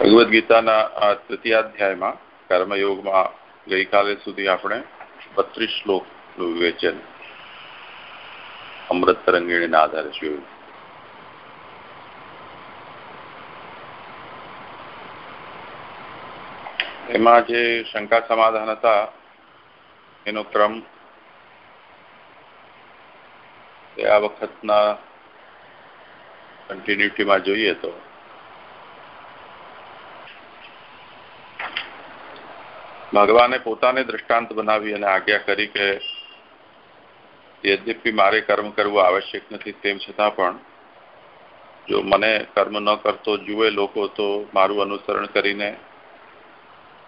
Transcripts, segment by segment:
ભગવદ્ ગીતાના આ તૃતીયાધ્યાયમાં, કર્મયોગમાં ગઈકાલે સુધી આપણે બત્રીસ શ્લોકનું વિવેચન અમૃત તરંગીણીના આધારે જોયું. એમાં જે શંકા સમાધાન હતા, એનો ક્રમ આ વખતના કન્ટિન્યુટીમાં જોઈએ તો ભગવાને પોતાને દ્રષ્ટાંત બનાવી અને આજ્ઞા કરી કે યદ્યપી મારે કર્મ કરવું આવશ્યક નથી, તેમ છતાં પણ જો મને કર્મ ન કરતો, જુએ લોકો તો મારું અનુસરણ કરીને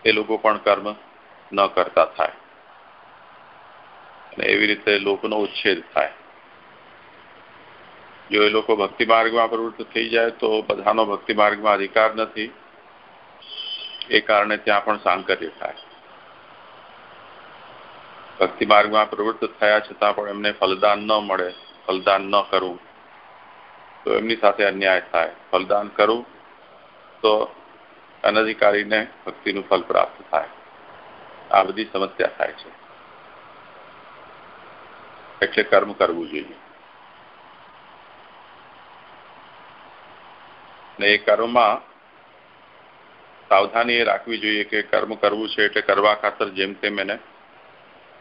એ લોકો પણ કર્મ ન કરતા થાય. અને એવી રીતે લોકોનો ઉચ્છેદ થાય. જો એ લોકો ભક્તિ માર્ગમાં પ્રવૃત્ત થઈ જાય તો બધાનો ભક્તિ માર્ગમાં અધિકાર નથી. એ કારણે ત્યાં પણ સાંકર્ય થાય. ભક્તિ માર્ગમાં પ્રવૃત્ત થયા છતાં પણ એમને ફલદાન ન મળે, ફલદાન ન કરવું તો એમની સાથે અન્યાય થાય. ફલદાન કરવું તો અનધિકારીને ભક્તિનું ફલ પ્રાપ્ત થાય. આ બધી સમસ્યા થાય છે. એટલે કર્મ કરવું જોઈએ. ને એ કર્મમાં સાવધાની એ રાખવી જોઈએ કે કર્મ કરવું છે એટલે કરવા ખાતર જેમ તેમ એને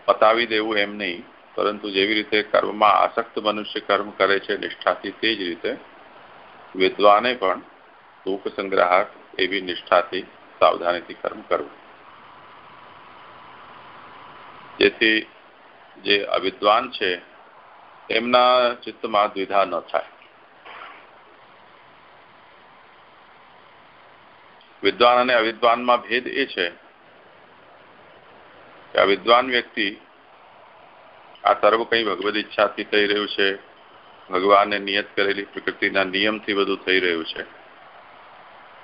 પતાવી દેવું એમ નહીં, પરંતુ જેવી રીતે કર્મમાં આસક્ત મનુષ્ય કર્મ કરે છે, નિષ્ઠાથી તે જ રીતે વિદ્વાને પણ દુઃખ સંગ્રાહક એવી નિષ્ઠાથી, સાવધાનીથી કર્મ કરવું. જેથી જે અવિદ્વાન છે, એમના ચિત્તમાં દ્વિધા ન થાય. વિદ્વાન અને અવિદ્વાનમાં ભેદ એ છે કે આ વિદ્વાન વ્યક્તિ આ સર્વ કંઈ ભગવદ ઈચ્છાથી થઈ રહ્યું છે, ભગવાને નિયત કરેલી પ્રકૃતિના નિયમથી બધું થઈ રહ્યું છે.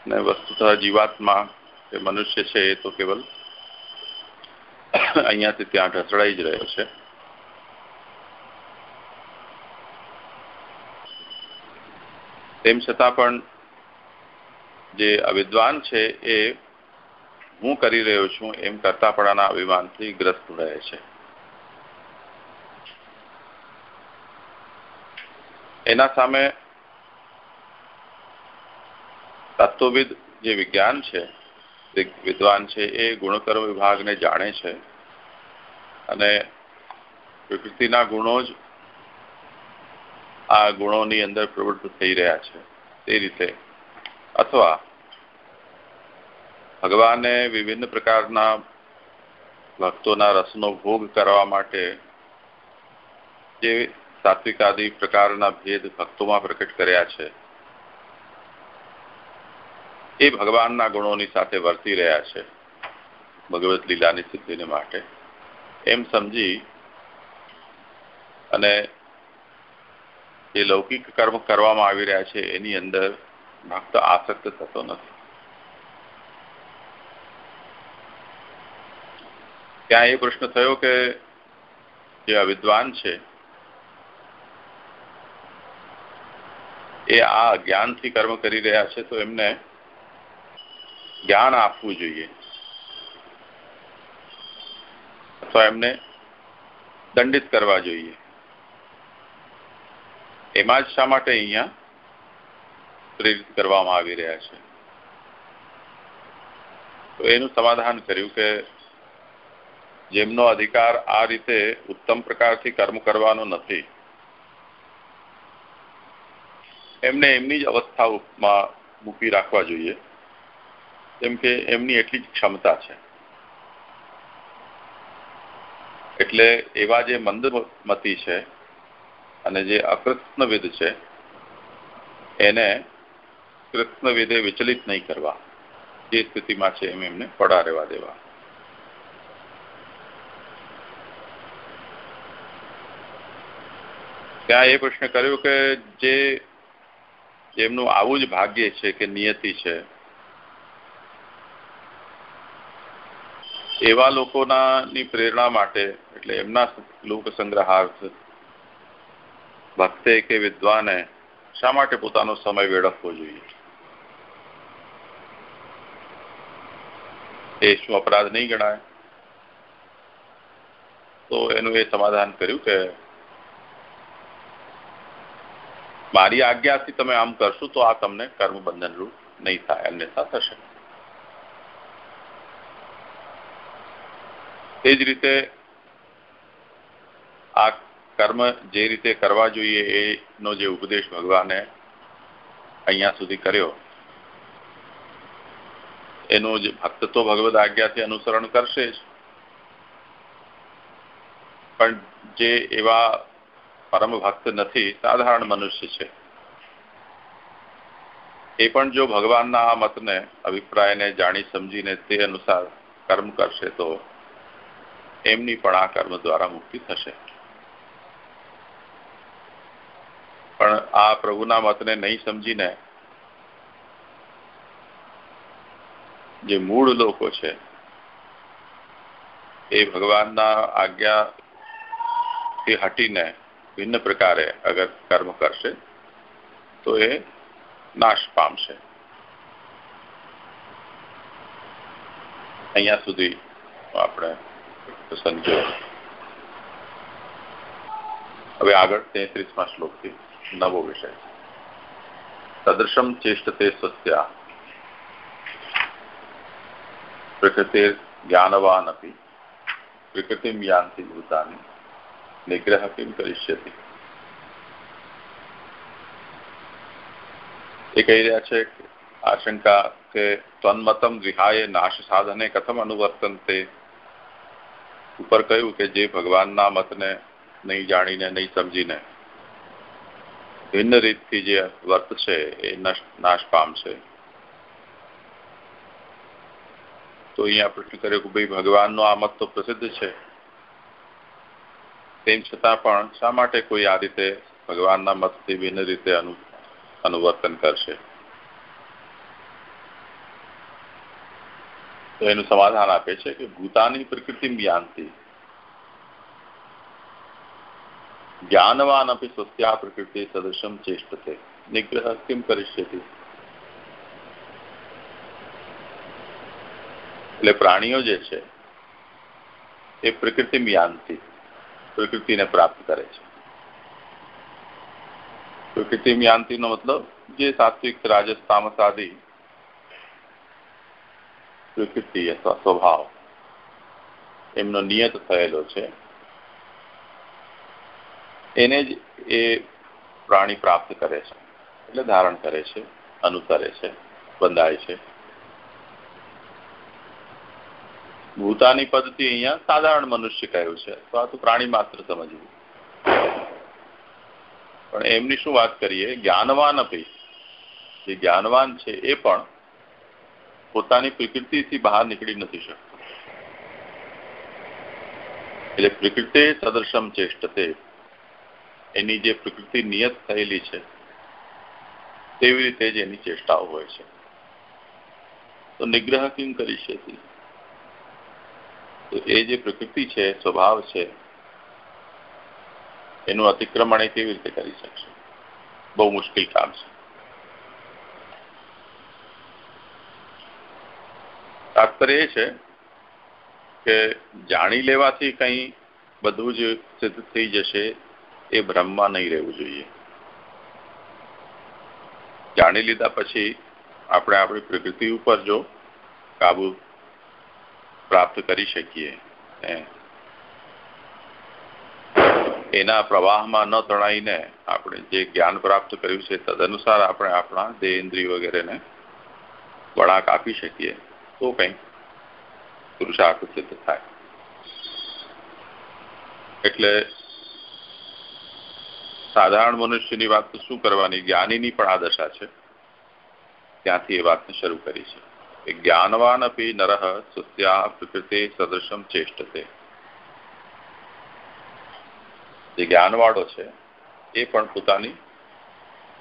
ને વસ્તુતઃ જીવાત્મા જે મનુષ્ય છે, એ તો કેવલ અહીંયાથી ત્યાં ઢસડાઈ જ રહ્યો છે. તેમ છતાં પણ જે અવિદ્વાન છે, એ હું કરી રહ્યો છું એમ કરતાપણાના અભિમાનથી ગ્રસ્ત રહે છે. એના સામે તત્વવિદ જે વિજ્ઞાન છે વિદ્વાન છે, એ ગુણકર્મ વિભાગને જાણે છે અને પ્રકૃતિના ગુણો જ આ ગુણોની અંદર પ્રવૃત્ત થઈ રહ્યા છે. તે રીતે અથવા ભગવાને વિભિન્ન પ્રકારના ભક્તોના રસનો ભોગ કરવા માટે જે સાત્વિક આદિ પ્રકારના ભેદ ભક્તોમાં પ્રકટ કર્યા છે, એ ભગવાનના ગુણોની સાથે વર્તી રહ્યા છે ભગવત લીલાની સિદ્ધિને માટે. એમ સમજી અને જે લૌકિક કર્મ કરવામાં આવી રહ્યા છે, એની અંદર ભક્ત આસક્ત થતો નથી. ત્યાં એ પ્રશ્ન થયો કે જે વિદ્વાન છે, એ આ જ્ઞાનથી કર્મ કરી રહ્યા છે, તો એમને જ્ઞાન આપવું જોઈએ. અથવા એમને દંડિત કરવા જોઈએ. એમાં જ શા માટે અહીંયા પ્રેરિત કરવામાં આવી રહ્યા છે? તો એનું સમાધાન કર્યું કે જેમનો અધિકાર આ રીતે ઉત્તમ પ્રકારથી કર્મ કરવાનો નથી. એમને એમની જ અવસ્થામાં મૂકી રાખવા જોઈએ. કેમ કે એમની એટલી જ ક્ષમતા છે. એટલે એવા જે મંદમતી છે અને જે અકૃષ્ણવિદ છે, એને કૃષ્ણવિદે વિચલિત નહીં કરવા. જે સ્થિતિમાં છે એમ એમને પડા રહેવા દેવા. ત્યાં એ પ્રશ્ન કર્યો કે જે એમનું આવું જ ભાગ્ય છે કે નિયતિ છે, એવા લોકોના પ્રેરણા માટે, એટલે એમના લોક સંગ્રહાર્થ ભક્તે કે વિદ્વાને, શા માટે પોતાનો સમય વેડફવો જોઈએ? એ શું અપરાધ નહીં ગણાય? તો એનું એ સમાધાન કર્યું કે મારી આજ્ઞાથી તમે આમ કરશો તો આ તમને કર્મ બંધન નહીં થાય, અન્યથા થશે. તે જ રીતે આ કર્મ જે રીતે કરવા જોઈએ એનો જે ઉપદેશ ભગવાને અહીંયા સુધી કર્યો, એનું જે ભક્ત તો ભગવદ આજ્ઞાથી અનુસરણ કરશે જ. પણ જે એવા પરમ ભક્ત નથી, સાધારણ મનુષ્ય છે. એ પણ જો ભગવાનના આ મતને, અભિપ્રાયને જાણી સમજીને તે અનુસાર કર્મ કરશે તો એમની પણ આ કર્મ દ્વારા મુક્તિ થશે. પણ આ પ્રભુના મતને નહીં સમજીને જે મૂળ લોકો છે, એ ભગવાનના આજ્ઞાથી હટીને ભિન્ન પ્રકારે અગર કર્મ કરશે તો એ નાશ પામશે અહીંયા સુધી આપણે પ્રસંગ હવે આગળ તેત્રીસમાં શ્લોકથી નવો વિષય સદૃશમ ચેષ્ટતે સ્વસ્યા પ્રકૃતિર જ્ઞાનવાન અપી પ્રકૃતિમ યાંતિ ભૂતાની નિગ્રહ કિમ કરિષ્યતિ એ કહી રહ્યા છે આશંકા કે ત્વન્મતમ વિહાય નાશ સાધને કથમ અનુવર્તનતે ઉપર કહ્યું કે જે ભગવાનના મતને નહીં જાણીને નહીં સમજીને ભિન્ન રીતથી જે વર્ત છે એ નાશ પામશે તો અહીંયા પ્રશ્ન કર્યો કે ભાઈ ભગવાનનો આ મત તો પ્રસિદ્ધ છે તેમ છતાં પણ શા માટે કોઈ આ રીતે ભગવાનના મતથી ભિન્ન રીતે અનુવર્તન કરશે? તો એનું સમાધાન આપે છે કે ભૂતાની પ્રકૃતિ જ્ઞાનથી જ્ઞાનવાન અપી સ્વસ્યા પ્રકૃતિ સદૃશમ ચેષ્ટતે. નિગ્રહ કેમ કરિષ્યતિ? એટલે પ્રાણીઓ જે છે, એ પ્રકૃતિ યાંતિ પ્રકૃતિને પ્રાપ્ત કરે છે. પ્રકૃતિ યાંતિનો મતલબ જે સાત્વિક રાજસ તામસ આદિ પ્રકૃતિ અથવા સ્વભાવ એમનો નિયત થયેલો છે. એને જ એ પ્રાણી પ્રાપ્ત કરે છે. એટલે ધારણ કરે છે, અનુસરે છે, બંધાય છે. ભૂતાની પદ્ધતિ અહીંયા સાધારણ મનુષ્ય કહ્યું છે. તો આ તો પ્રાણી માત્ર સમજવું. પણ એમની શું વાત કરીએ? જ્ઞાનવાન અપી જે જ્ઞાનવાન છે એ પણ પોતાની પ્રકૃતિથી બહાર નીકળી નથી શકતો. એટલે પ્રકૃતિ સદર્શમ ચેષ્ટતે એની જે પ્રકૃતિ નિયત થયેલી છે, તેવી રીતે જ એની ચેષ્ટાઓ હોય છે. તો નિગ્રહ કેમ કરી શકે? તો એ જે પ્રકૃતિ છે, સ્વભાવ છે, એનું અતિક્રમણ એ કેવી રીતે કરી શકશે? બહુ મુશ્કેલ કામ છે. તાત્પર્ય એ છે કે જાણી લેવાથી કંઈ બધું જ સિદ્ધ થઈ જશે એ ભ્રમમાં નહીં રહેવું જોઈએ. જાણી લીધા પછી આપણે આપણી પ્રકૃતિ ઉપર જો કાબુ પ્રાપ્ત કરી શકીએ. એના પ્રવાહમાં ન તણાઈને આપણે જે જ્ઞાન પ્રાપ્ત કર્યું છે, તદનુસાર આપણે આપણા દેહ ઇન્દ્રિય વગેરેને વળાંક આપી શકીએ. તો કંઈક પુરુષાર્થ સિદ્ધ થાય. એટલે સાધારણ મનુષ્યની વાત તો શું કરવાની? જ્ઞાનીની પણ આ દશા છે. ત્યાંથી એ વાતને શરૂ કરી છે. જ્ઞાનવાન અપી નરહ सुस्या પ્રકૃતિ સદૃશમ ચેષ્ટતે જે જ્ઞાનવાળો છે એ પણ પોતાની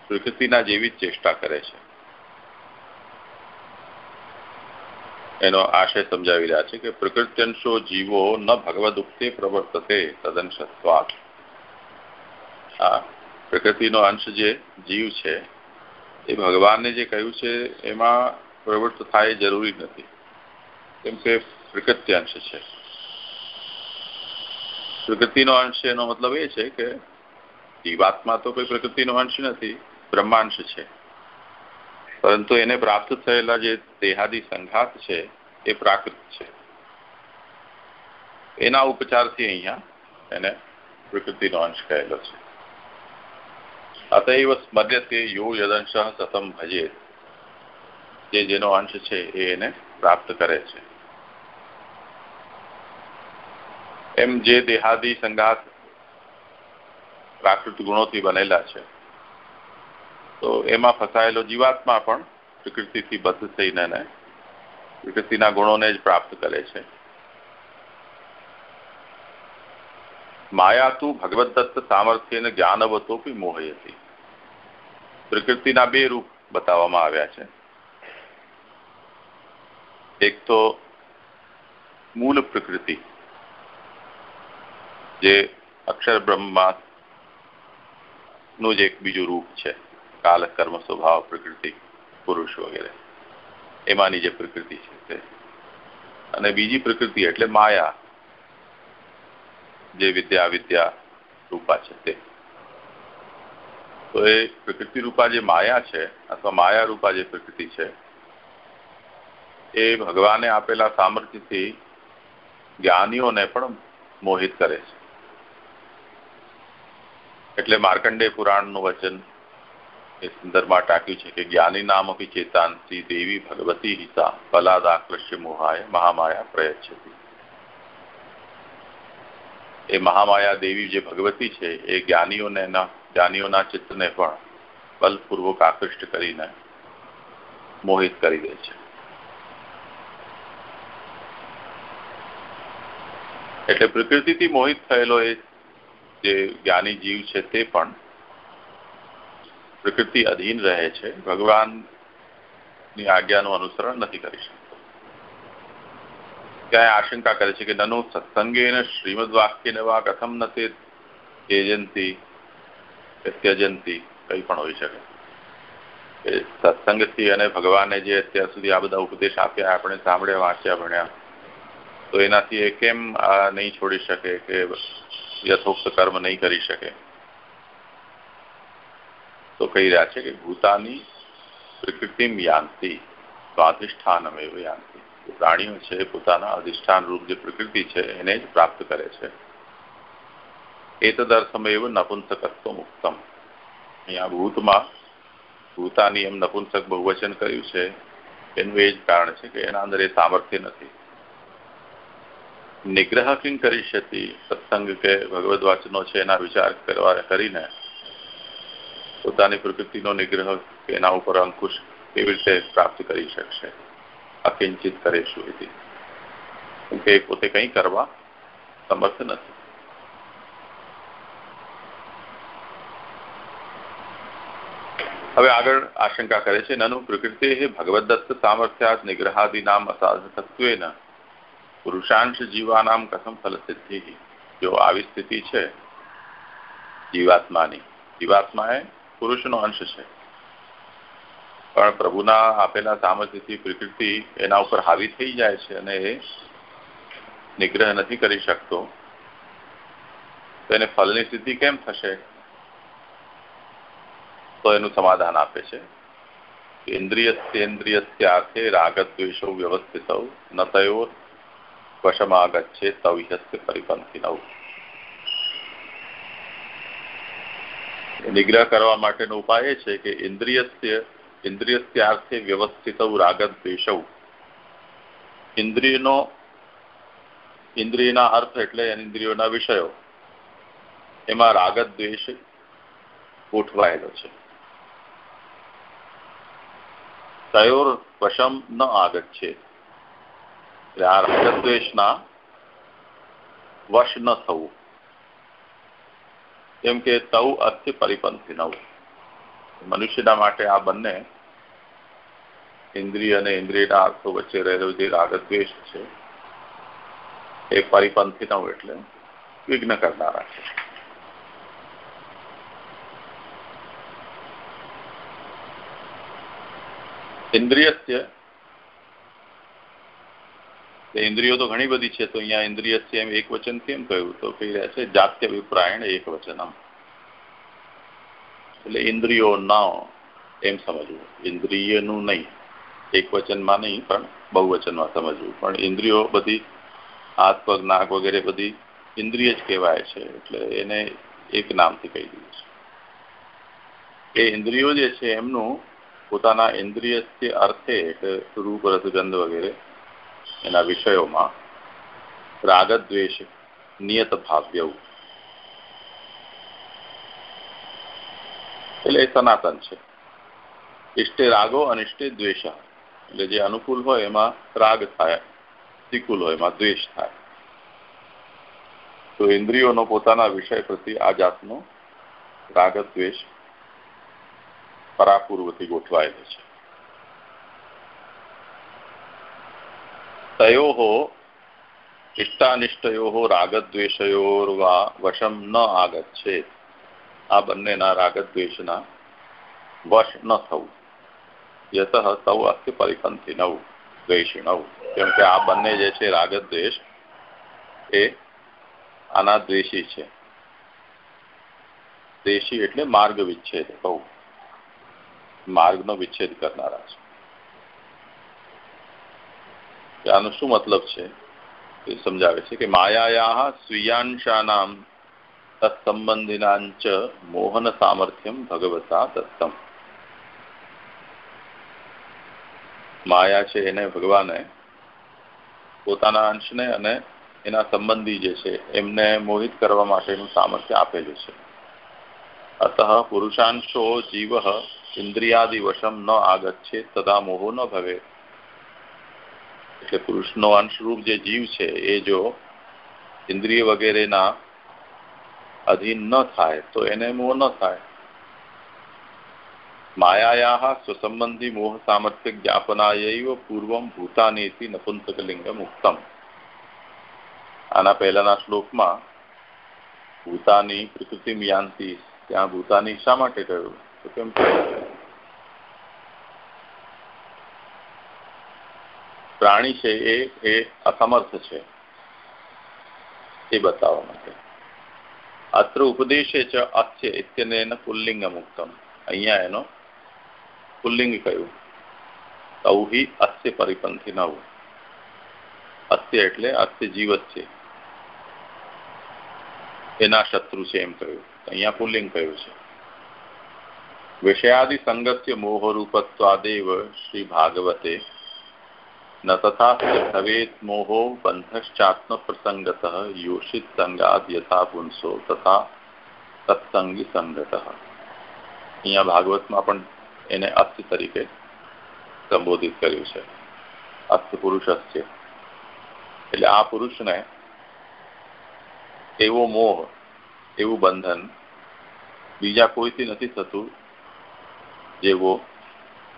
પ્રકૃતિના જેવી જ ચેષ્ટા કરે છે એનો આશય સમજાવી રહ્યા છે કે પ્રકૃત્યંશો જીવો ન ભગવદ ઉક્તે પ્રવર્તતે તદંશત્વાત આ પ્રકૃતિનો અંશ જે જીવ છે એ ભગવાનને જે કહ્યું છે એમાં પ્રવૃત્ત થાય જરૂરી નથી. કેમ કે પ્રકૃતિ અંશ છે. પ્રકૃતિનો અંશ એનો મતલબ એ છે કે જીવાત્મા તો કોઈ પ્રકૃતિનો અંશ નથી, બ્રહ્માંશ છે. પરંતુ એને પ્રાપ્ત થયેલા જે દેહાદી સંઘાત છે એ પ્રાકૃત છે. એના ઉપચારથી અહીંયા એને પ્રકૃતિનો અંશ કહેલો છે. અતએવ સ્મર્યતે યો યદંશ સતમ ભજે જે જેનો અંશ છે એ એને પ્રાપ્ત કરે છે. એમ જે દેહાદી સંગાત પ્રાકૃત ગુણોથી બનેલા છે, તો એમાં ફસાયેલો જીવાત્મા પણ પ્રકૃતિથી બદ્ધ થઈને પ્રકૃતિના ગુણોને જ પ્રાપ્ત કરે છે. માયા તું ભગવદત્ત સામર્થ્યને જ્ઞાનવતોપી મોહયતી. પ્રકૃતિના બે રૂપ બતાવવામાં આવ્યા છે. એક તો મૂળ પ્રકૃતિ જે અક્ષર બ્રહ્મા નું જ એક બીજું રૂપ છે કાલ કર્મ સ્વભાવ પ્રકૃતિ પુરુષ વગેરે એમાંની જે પ્રકૃતિ છે તે અને બીજી પ્રકૃતિ એટલે માયા, જે વિદ્યા વિદ્યા રૂપા છે તે. તો એ પ્રકૃતિ રૂપા જે માયા છે, અથવા માયા રૂપા જે પ્રકૃતિ છે એ ભગવાને આપેલા સામર્થ્યથી જ્ઞાનીઓને પણ મોહિત કરે છે. એટલે માર્કંડે પુરાણનું વચન એ સંદર્ભમાં ટાંક્યું છે કે જ્ઞાની નામ અપી દેવી ભગવતી હિતા ફલાદાકૃષ્ય મોહાય મહામાયા પ્રયચ્છતી. એ મહામાયા દેવી જે ભગવતી છે એ જ્ઞાનીઓને એના જ્ઞાનીઓના ચિત્તને પણ બલપૂર્વક આકૃષ્ટ કરીને મોહિત કરી દે છે. એટલે પ્રકૃતિથી મોહિત થયેલો એ જે જ્ઞાની જીવ છે તે પણ પ્રકૃતિ અધીન રહે છે. ભગવાનની આજ્ઞાનું અનુસરણ નથી કરી શકતો. ક્યાંય આશંકા કરે છે કે નનુ સત્સંગેન શ્રીમદ વાક્યને વા કથમ નથી એજંતી ત્યજંતી કંઈ પણ હોઈ શકે. સત્સંગથી અને ભગવાને જે અત્યાર સુધી આ બધા ઉપદેશ આપ્યા, આપણે સાંભળ્યા, વાંચ્યા, ભણ્યા તો એનાથી એ કેમ આ નહીં છોડી શકે કે યથોક્ત કર્મ નહીં કરી શકે? તો કહી રહ્યા છે કે ભૂતાની પ્રકૃતિમ યાંતિ સ્વાધિષ્ઠાનમ એવ યાંતિ પ્રાણીઓ છે, પોતાના અધિષ્ઠાન રૂપ જે પ્રકૃતિ છે, એને જ પ્રાપ્ત કરે છે. એ તદર્થમેવ નપુંસકત્વ મુક્તમ અહીંયા ભૂતમાં ભૂતાની એમ નપુંસક બહુવચન કર્યું છે. એનું એ જ કારણ છે કે એના અંદર એ સામર્થ્ય નથી. નિગ્રહ કિંગ કરી શકી, સત્સંગ કે ભગવદ વાચનો છે એના વિચાર કરવા કરીને પોતાની પ્રકૃતિનો નિગ્રહ કે એના ઉપર અંકુશ કેવી રીતે પ્રાપ્ત કરી શકશે? અકિંચિત કરેશું એથી? કે પોતે કંઈ કરવા સમર્થ નથી. હવે આગળ આશંકા કરે છે, નનુ પ્રકૃતિ ભગવદત્ત સામર્થ્યાત નિગ્રહાદિનામ અસાધકત્વેન પુરુષાંશ જીવાનામ કથમ ફલસિદ્ધિ. જો આવી સ્થિતિ છે, જીવાત્માની. જીવાત્મા એ પુરુષનો અંશ છે. પણ પ્રભુના આપેલા સામર્થ્યથી પ્રકૃતિ એના ઉપર હાવી થઈ જાય છે અને એ નિગ્રહ નથી કરી શકતો, તો એને ફલની સ્થિતિ કેમ થશે? તો એનું સમાધાન આપે છે. ઇન્દ્રિયસ્યેન્દ્રિયસ્યાર્થે રાગદ્વેષો વ્યવસ્થિત ન તયો વશમાગચ્છે તવ્યસ્ય પરિપંથિનવ નિગ્રહ કરવા માટેનો ઉપાય છે કે ઇન્દ્રિયસ્ય ઇન્દ્રિયસ્યાર્થે વ્યવસ્થિત રાગદ્વેષવ ઇન્દ્રિયનો ઇન્દ્રિયના અર્થ એટલે ઇન્દ્રિયોના વિષયો એમાં રાગદ્વેષ ગોઠવાયેલો છે તયોર વશમ ન આગચ્છે એટલે આ રાગદ્વેષના વશ ન થવું. કેમ કે તવ અર્થે પરિપંથી નવું મનુષ્યના માટે આ બંને ઇન્દ્રિય અને ઇન્દ્રિયના અર્થો વચ્ચે રહેલો જે રાગદ્વેષ છે, એ પરિપંથી નવ એટલે વિઘ્ન કરનારા છે. ઇન્દ્રિયસ્ય ઇન્દ્રિયો તો ઘણી બધી છે, તો અહીંયા ઇન્દ્રિય એમ એક વચન કેમ કહ્યું? તો કહી રહ્યા છે, જાત્ય અભિપ્રાયણ એક વચનમ. એટલે ઇન્દ્રિયો ના એમ સમજવું. ઇન્દ્રિયનું નહીં. એક વચનમાં નહીં, પણ બહુવચનમાં સમજવું. પણ ઇન્દ્રિયો બધી હાથ પગ નાક વગેરે બધી ઇન્દ્રિય જ કહેવાય છે, એટલે એને એક નામથી કહી દીધું છે. એ ઇન્દ્રિયો જે છે, એમનું પોતાના ઇન્દ્રિય અર્થે, એટલે રૂપ, રસગંધ વગેરે એના વિષયોમાં રાગદ્વેષ નિયત ભાવ્ય એટલે એ સનાતન છે. ઇષ્ટે રાગો અનિષ્ટે દ્વેષ. એટલે જે અનુકૂળ હોય એમાં રાગ થાય પ્રતિકૂળ હોય એમાં દ્વેષ થાય. તો ઇન્દ્રિયોનો પોતાના વિષય પ્રતિ આ જાતનો રાગ દ્વેષ પરાપૂર્વથી ગોઠવાયેલો છે. તયો ઇષ્ટાનિષ્ટયો રાગદ્વેષયોર્વા વશમ ન આગચ્છે આ બંનેના રાગદ્વેષના વશ ન થવું યત તવ અસ્તિ પરિપંથી નવ દ્વેષી નવ કેમ કે આ બંને જે છે રાગદ્વેષ એ આના દ્વેષી છે દેશી એટલે માર્ગ વિચ્છેદ કહું માર્ગનો વિચ્છેદ કરનારા છે આનો શું મતલબ છે? એ સમજાવે છે કે માયાયા સ્વીયાંશાનામ તત્સંબંધિનાંચ મોહન સામર્થ્યમ ભગવતા દત્તમ. માયા છે એને ભગવાને પોતાના અંશને અને એના સંબંધી જે છે એમને મોહિત કરવા માટેનું સામર્થ્ય આપેલું છે. અત પુરુષાંશો જીવ ઇન્દ્રિયાદિ વશમ ન આગચ્છે, તદા મોહો ન ભવે એટલે પુરુષનો અંશરૂપ જે જીવ છે, એ જો ઇન્દ્રિય વગેરેના અધીન ન થાય, તો એને મોહ ન થાય. માયાયા સ્વસંબંધી મોહ સામર્થ્ય જ્ઞાપનાયૈવ પૂર્વમ ભૂતાનીતિ નપુંસકલિંગમ ઉત્તમ આના પહેલાના શ્લોકમાં ભૂતાની પ્રકૃતિ યાંતિ ત્યાં ભૂતાની શા માટે કહ્યું તો કેમ પ્રાણી છે એ એ અસમર્થ છે. એ બતાવવા માટે. અત્ર ઉપદેશે ચ અસ્ય ઇત્યનેન પુલ્લિંગમ ઉક્તમ અહીંયા એનો પુલ્લિંગ કહ્યું. તૌહિ અસ્ય પરિપંથી નવ અસ્ય એટલે અસ્ય જીવત છે. એના શત્રુ છે એમ કહ્યું. અહીંયા પુલ્લિંગ કહ્યું છે. વિષયાદિ સંગત્ય મોહરૂપત્વાદેવ શ્રી ભાગવતે ન तथा ભવેત मोहो बंधश्चात्म प्रसंगत योषित संगात यथा पुंसो तथा સત્સંગી સંગત અહીંયા ભાગવતમાં પણ એને અસ્થ તરીકે સંબોધિત કર્યું છે। અસ્થ પુરુષ છે એટલે આ પુરુષને એવો મોહ, એવું બંધન બીજા કોઈથી નથી થતું જેવો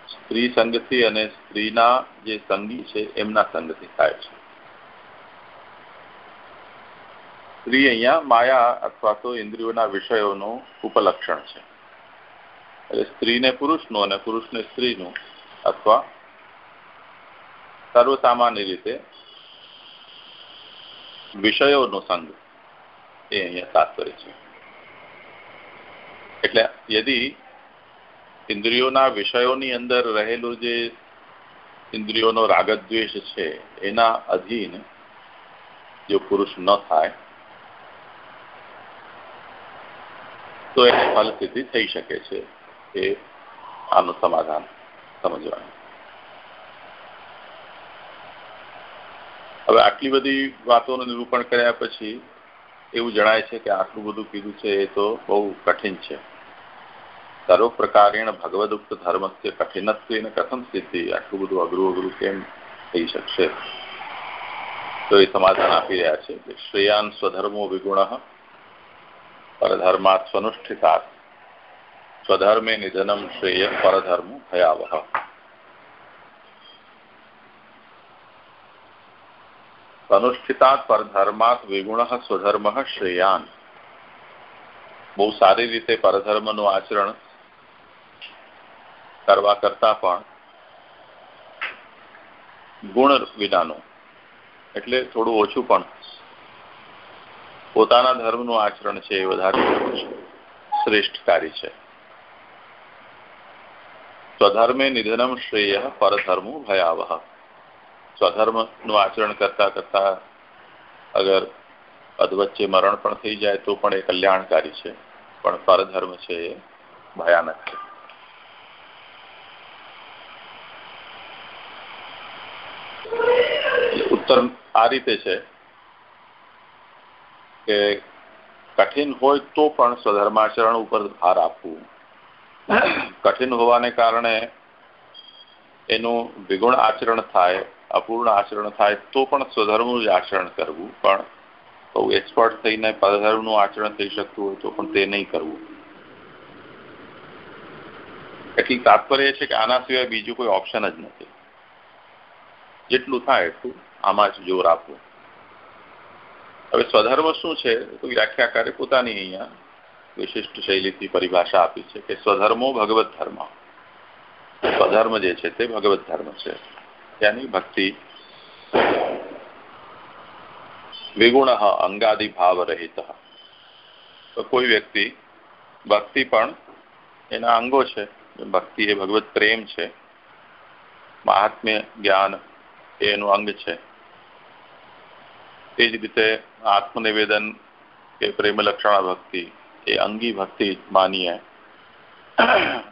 સ્ત્રી સંગથી અને સ્ત્રીના જે સંગી છે, એમના સંગથી થાય છે. સ્ત્રી અહીંયા માયા અથવા તો ઇન્દ્રિયોના વિષયોનું ઉપલક્ષણ છે. એટલે સ્ત્રીને પુરુષનું અને પુરુષને સ્ત્રીનું અથવા સર્વસામાન્ય રીતે વિષયોનો સંગ એ અહીંયા તાત્પર્ય છે. એટલે યદી ઇન્દ્રિયોના વિષયોની અંદર રહેલું જે ઇન્દ્રિયોનો રાગદ્વેષ છે, એના અધીન જો પુરુષ ન થાય, તો એને ફલસ્થિતિ થઈ શકે છે એ આનું સમાધાન સમજવાનું. હવે આટલી બધી વાતોનું નિરૂપણ કર્યા પછી એવું જણાય છે કે આટલું બધું કીધું છે એ તો બહુ કઠિન છે. સર્વ પ્રકારેણ ભગવદુક્ત ધર્મસ્ય કઠિનત્વેન કથમ સિદ્ધિ આટલું બધું અઘરું અઘરું કેમ થઈ શકશે? તો એ સમાધાન આપી રહ્યા છે કે શ્રેયાન સ્વધર્મો વિગુણ પરધર્માત સ્વનુષ્ઠિતાત. સ્વધર્મે નિધનમ શ્રેય પરધર્મ ભયાવહ. અનુષ્ઠિતાત પરધર્માત, વિગુણ, સ્વધર્મ, શ્રેયાન. બહુ સારી રીતે પરધર્મનું આચરણ કરવા કરતા પણ ગુણ વિનાનું, એટલે થોડું ઓછું પણ પોતાના ધર્મનું આચરણ છે એ વધારે શ્રેષ્ઠકારી છે. સ્વધર્મે નિધનમ શ્રેય પરધર્મો ભયાવહ સ્વધર્મનું આચરણ કરતા કરતા અગર અધવચ્ચે મરણ પણ થઈ જાય તો પણ એ કલ્યાણકારી છે, પણ પરધર્મ છે એ ભયાનક છે. ઉત્તર આ રીતે છે કે કઠિન હોય તો પણ સ્વધર્માચરણ ઉપર ભાર આપવું. કઠિન હોવાને કારણે એનું વિગુણ આચરણ થાય, અપૂર્ણ આચરણ થાય તો પણ સ્વધર્મનું જ આચરણ કરવું. પણ બહુ એક્સપર્ટ થઈને પરધર્મનું આચરણ થઈ શકતું હોય તો પણ તે નહીં કરવું. એટલી તાત્પર્ય છે કે આના સિવાય બીજું કોઈ ઓપ્શન જ નથી. જેટલું થાય એટલું આમાં જ જોર આપવું હવે સ્વધર્મ શું છે? વ્યાખ્યાકારે પોતાની અહીંયા વિશિષ્ટ શૈલીથી પરિભાષા આપી છે કે સ્વધર્મો ભગવત ધર્મ. સ્વધર્મ જે છે તે ભગવત ધર્મ છે. ત્યાંની ભક્તિ વિગુણ અંગાદિ ભાવ રહિત તો કોઈ વ્યક્તિ ભક્તિ પણ એના અંગો છે. ભક્તિ એ ભગવત પ્રેમ છે. મહાત્મ્ય જ્ઞાન એનું અંગ છે. તે જ રીતે આત્મનિવેદન કે પ્રેમલક્ષણા ભક્તિ એ અંગી ભક્તિ માનીએ.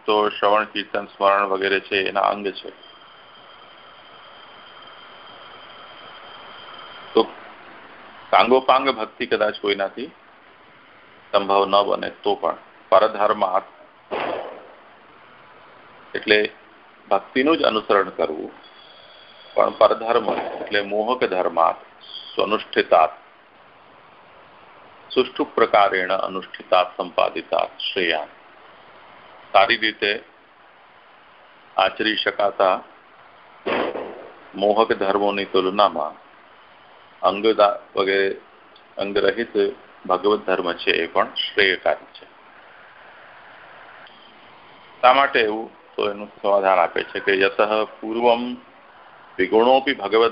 તો શ્રવણ, કીર્તન, સ્મરણ વગેરે છે, એના અંગ છે. તો કાંગોપાંગ ભક્તિ કદાચ કોઈનાથી સંભવ ન બને તો પણ પરધર્માત એટલે ભક્તિનું જ અનુસરણ કરવું. પણ પરધર્મ એટલે મોહક ધર્માત સ્વનુષ્ઠિતાત સુષ્ઠુ પ્રકારેણ અનુષ્ઠિતાત સંપાદિતાત શ્રેયા સારી રીતે આચરી શકાતા મોહક ધર્મોની તુલનામાં અંગદા વગેરે અંગરહિત ભગવત ધર્મ છે એ પણ શ્રેયકારી છે શા માટે એવું તો એનું સમાધાન આપે છે કે યત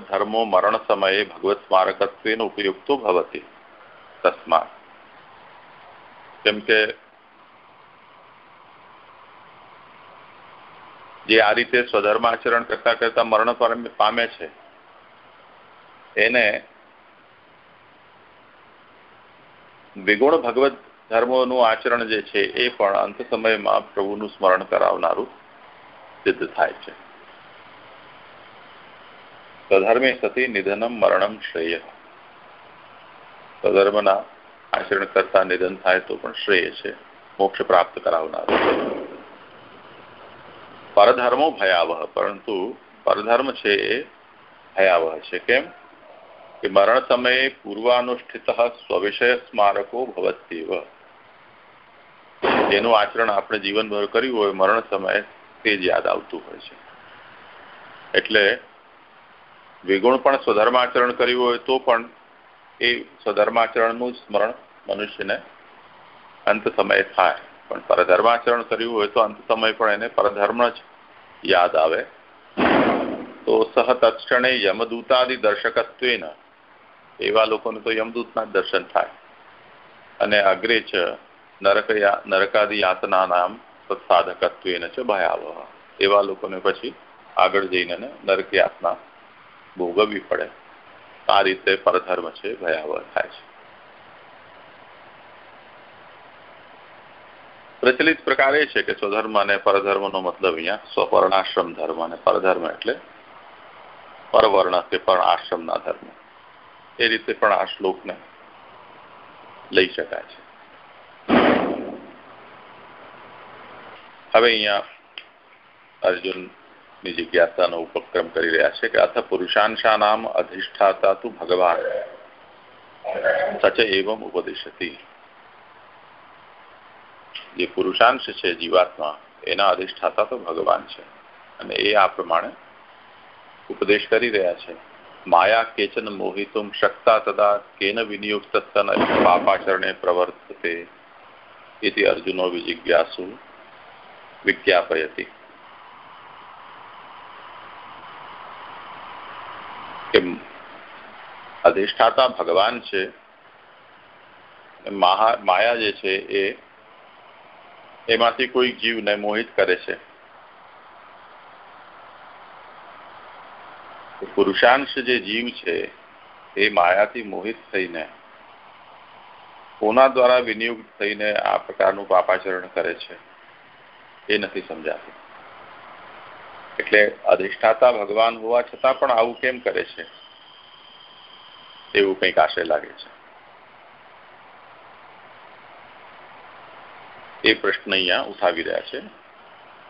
ધર્મો મરણ સમયે ભગવત ઉપયુક્તો ભવતી તસ્માત કેમ કે જે આ રીતે સ્વધર્માચરણ કરતા કરતા મરણ પામે છે, એને વિગુણ ભગવત ધર્મોનું આચરણ જે છે એ પણ અંત સમયમાં પ્રભુનું સ્મરણ કરાવનારું સિદ્ધ થાય છે. સ્વધર્મે સતી નિધનમ મરણમ શ્રેય સધર્મના આચરણ કરતા નિધન થાય તો પણ શ્રેય છે મોક્ષ પ્રાપ્ત કરાવનાર પરધર્મો ભયાવહ પરંતુ પરધર્મ છે એ ભયાવહ છે કેમ કે મરણ સમયે પૂર્વાનુષ્ઠિત સ્વવિષય સ્મારકો ભવત્યવ જેનું આચરણ આપણે જીવનભર કર્યું હોય, મરણ સમયે તે જ યાદ આવતું હોય છે. એટલે વિગુણ પણ સ્વધર્માચરણ કર્યું હોય તો પણ એ સ્વધર્માચરણનું સ્મરણ મનુષ્યને અંત સમયે થાય. પણ પરધર્માચરણ કર્યું હોય તો અંત સમય પણ એને પરધર્મ જ યાદ આવે. તો સહ તત્ક્ષણે યમદૂતાદિ દર્શકત્વેન, એવા લોકોને તો યમદૂતના દર્શન થાય. અને અગ્રે છે, નરકયા, નરકાદિ યાતના નામ સત્સાધકત્વેન છે ભયાવહ. એવા લોકોને પછી આગળ જઈને નરક યાતના ભોગવવી પડે. આ રીતે પરધર્મ છે, ભયાવહ થાય છે. પ્રચલિત પ્રકાર એ છે કે સ્વધર્મ અને પરધર્મનો મતલબ અહીંયા સ્વપર્ણાશ્રમ ધર્મ અને પરધર્મ એટલે પરવર્ણ કે પણ આશ્રમના ધર્મ. એ રીતે પણ આ શ્લોકને લઈ શકાય છે. હવે અહીંયા અર્જુન ની જિજ્ઞાસાનો ઉપક્રમ કરી રહ્યા છે કે અથ પુરુષાંશા નામ અધિષ્ઠાતા તું ભગવાન સચ એવમ ઉપદેશતી જે પુરુષાંશ છે જીવાત્મા એના અધિષ્ઠાતા તો ભગવાન છે અને એ આ પ્રમાણે ઉપદેશ કરી રહ્યા છે માયા કેચન મોહિતુમ શક્તા તદા કેન વિનિયુક્ત પાપાચરણે પ્રવર્તતે ઇતિ અર્જુનો વિજિજ્ઞાસુ વિજ્ઞાપયતી કે અધિષ્ઠાતા ભગવાન છે. માયા જે છે એ, એમાંથી કોઈ જીવને મોહિત કરે છે. પુરુષાંશ જે જીવ છે એ માયાથી મોહિત થઈને, કોના દ્વારા વિનિયુક્ત થઈને આ પ્રકારનું પાપાચરણ કરે છે, એ નથી સમજાતું. એટલે અધિષ્ઠાતા ભગવાન હોવા છતાં પણ આવું કેમ કરે છે? એવું કંઈક આશય લાગે છે. એ પ્રશ્ન અહીંયા ઉઠાવી રહ્યા છે.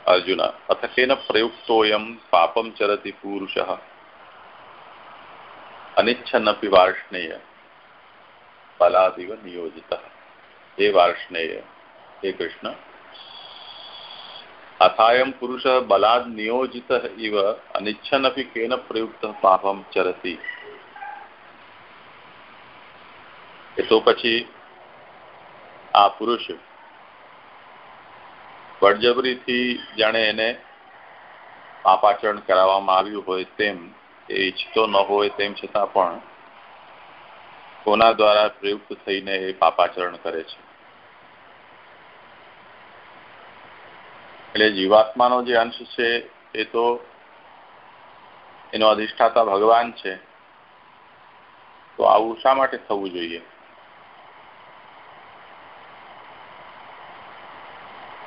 અર્જુન, અથ કેન પ્રયુક્તોયમ પાપમ ચરતી પુરુષ? અનિચ્છન્નપી વાર્ષ્ણેય ફલાદિવ નિયોજિત. એ વાર્ષ્ણેય, હે કૃષ્ણ. અથાયમ પુરુષ બલાદ નિયોજિત ઇવ અનિચ્છનપી કેન પ્રયુક્ત પાપમ ચરતી. એ તો પછી આ પુરુષ બળજબરીથી જાણે એને પાપાચરણ કરાવવામાં આવ્યું હોય તેમ, એ ઈચ્છતો ન હોય તેમ છતાં પણ કોના દ્વારા પ્રયુક્ત થઈને એ પાપાચરણ કરે છે? એટલે જીવાત્માનો જે અંશ છે, એ તો એનો અધિષ્ઠાતા ભગવાન છે. તો આવું શા માટે થવું જોઈએ?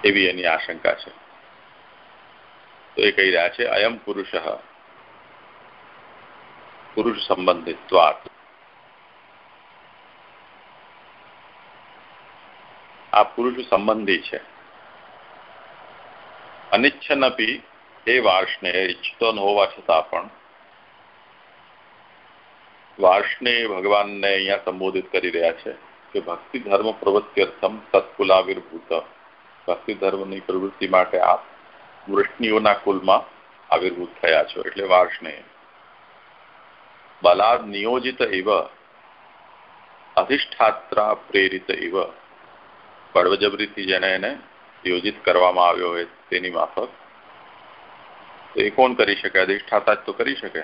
એવી એની આશંકા છે. તો એ કહી રહ્યા છે, અયમ પુરુષ પુરુષ સંબંધિત્વાત. આ પુરુષ સંબંધી છે. અનિચ્છનપી એ વાર્ષને ઈચ્છતો ન હોવા છતાં પણ વાર્ષને ભગવાનને અહીંયા સંબોધિત કરી રહ્યા છે કે ભક્તિ ધર્મ પ્રવૃત્તિ અર્થમ તત્કુલાવિર્ભૂત. ભક્તિ ધર્મની પ્રવૃત્તિ માટે આપ વૃષ્ણિઓના કુલમાં આવિર્ભૂત થયા છો, એટલે વાર્ષને બલાદ નિયોજિત એવ અધિષ્ઠાત્રા પ્રેરિત એવ બળવજબરીથી જેને એને યોજિત કરવામાં આવ્યો હોય તેની માફક. તો એ કોણ કરી શકે? અધિષ્ઠાતા જ તો કરી શકે.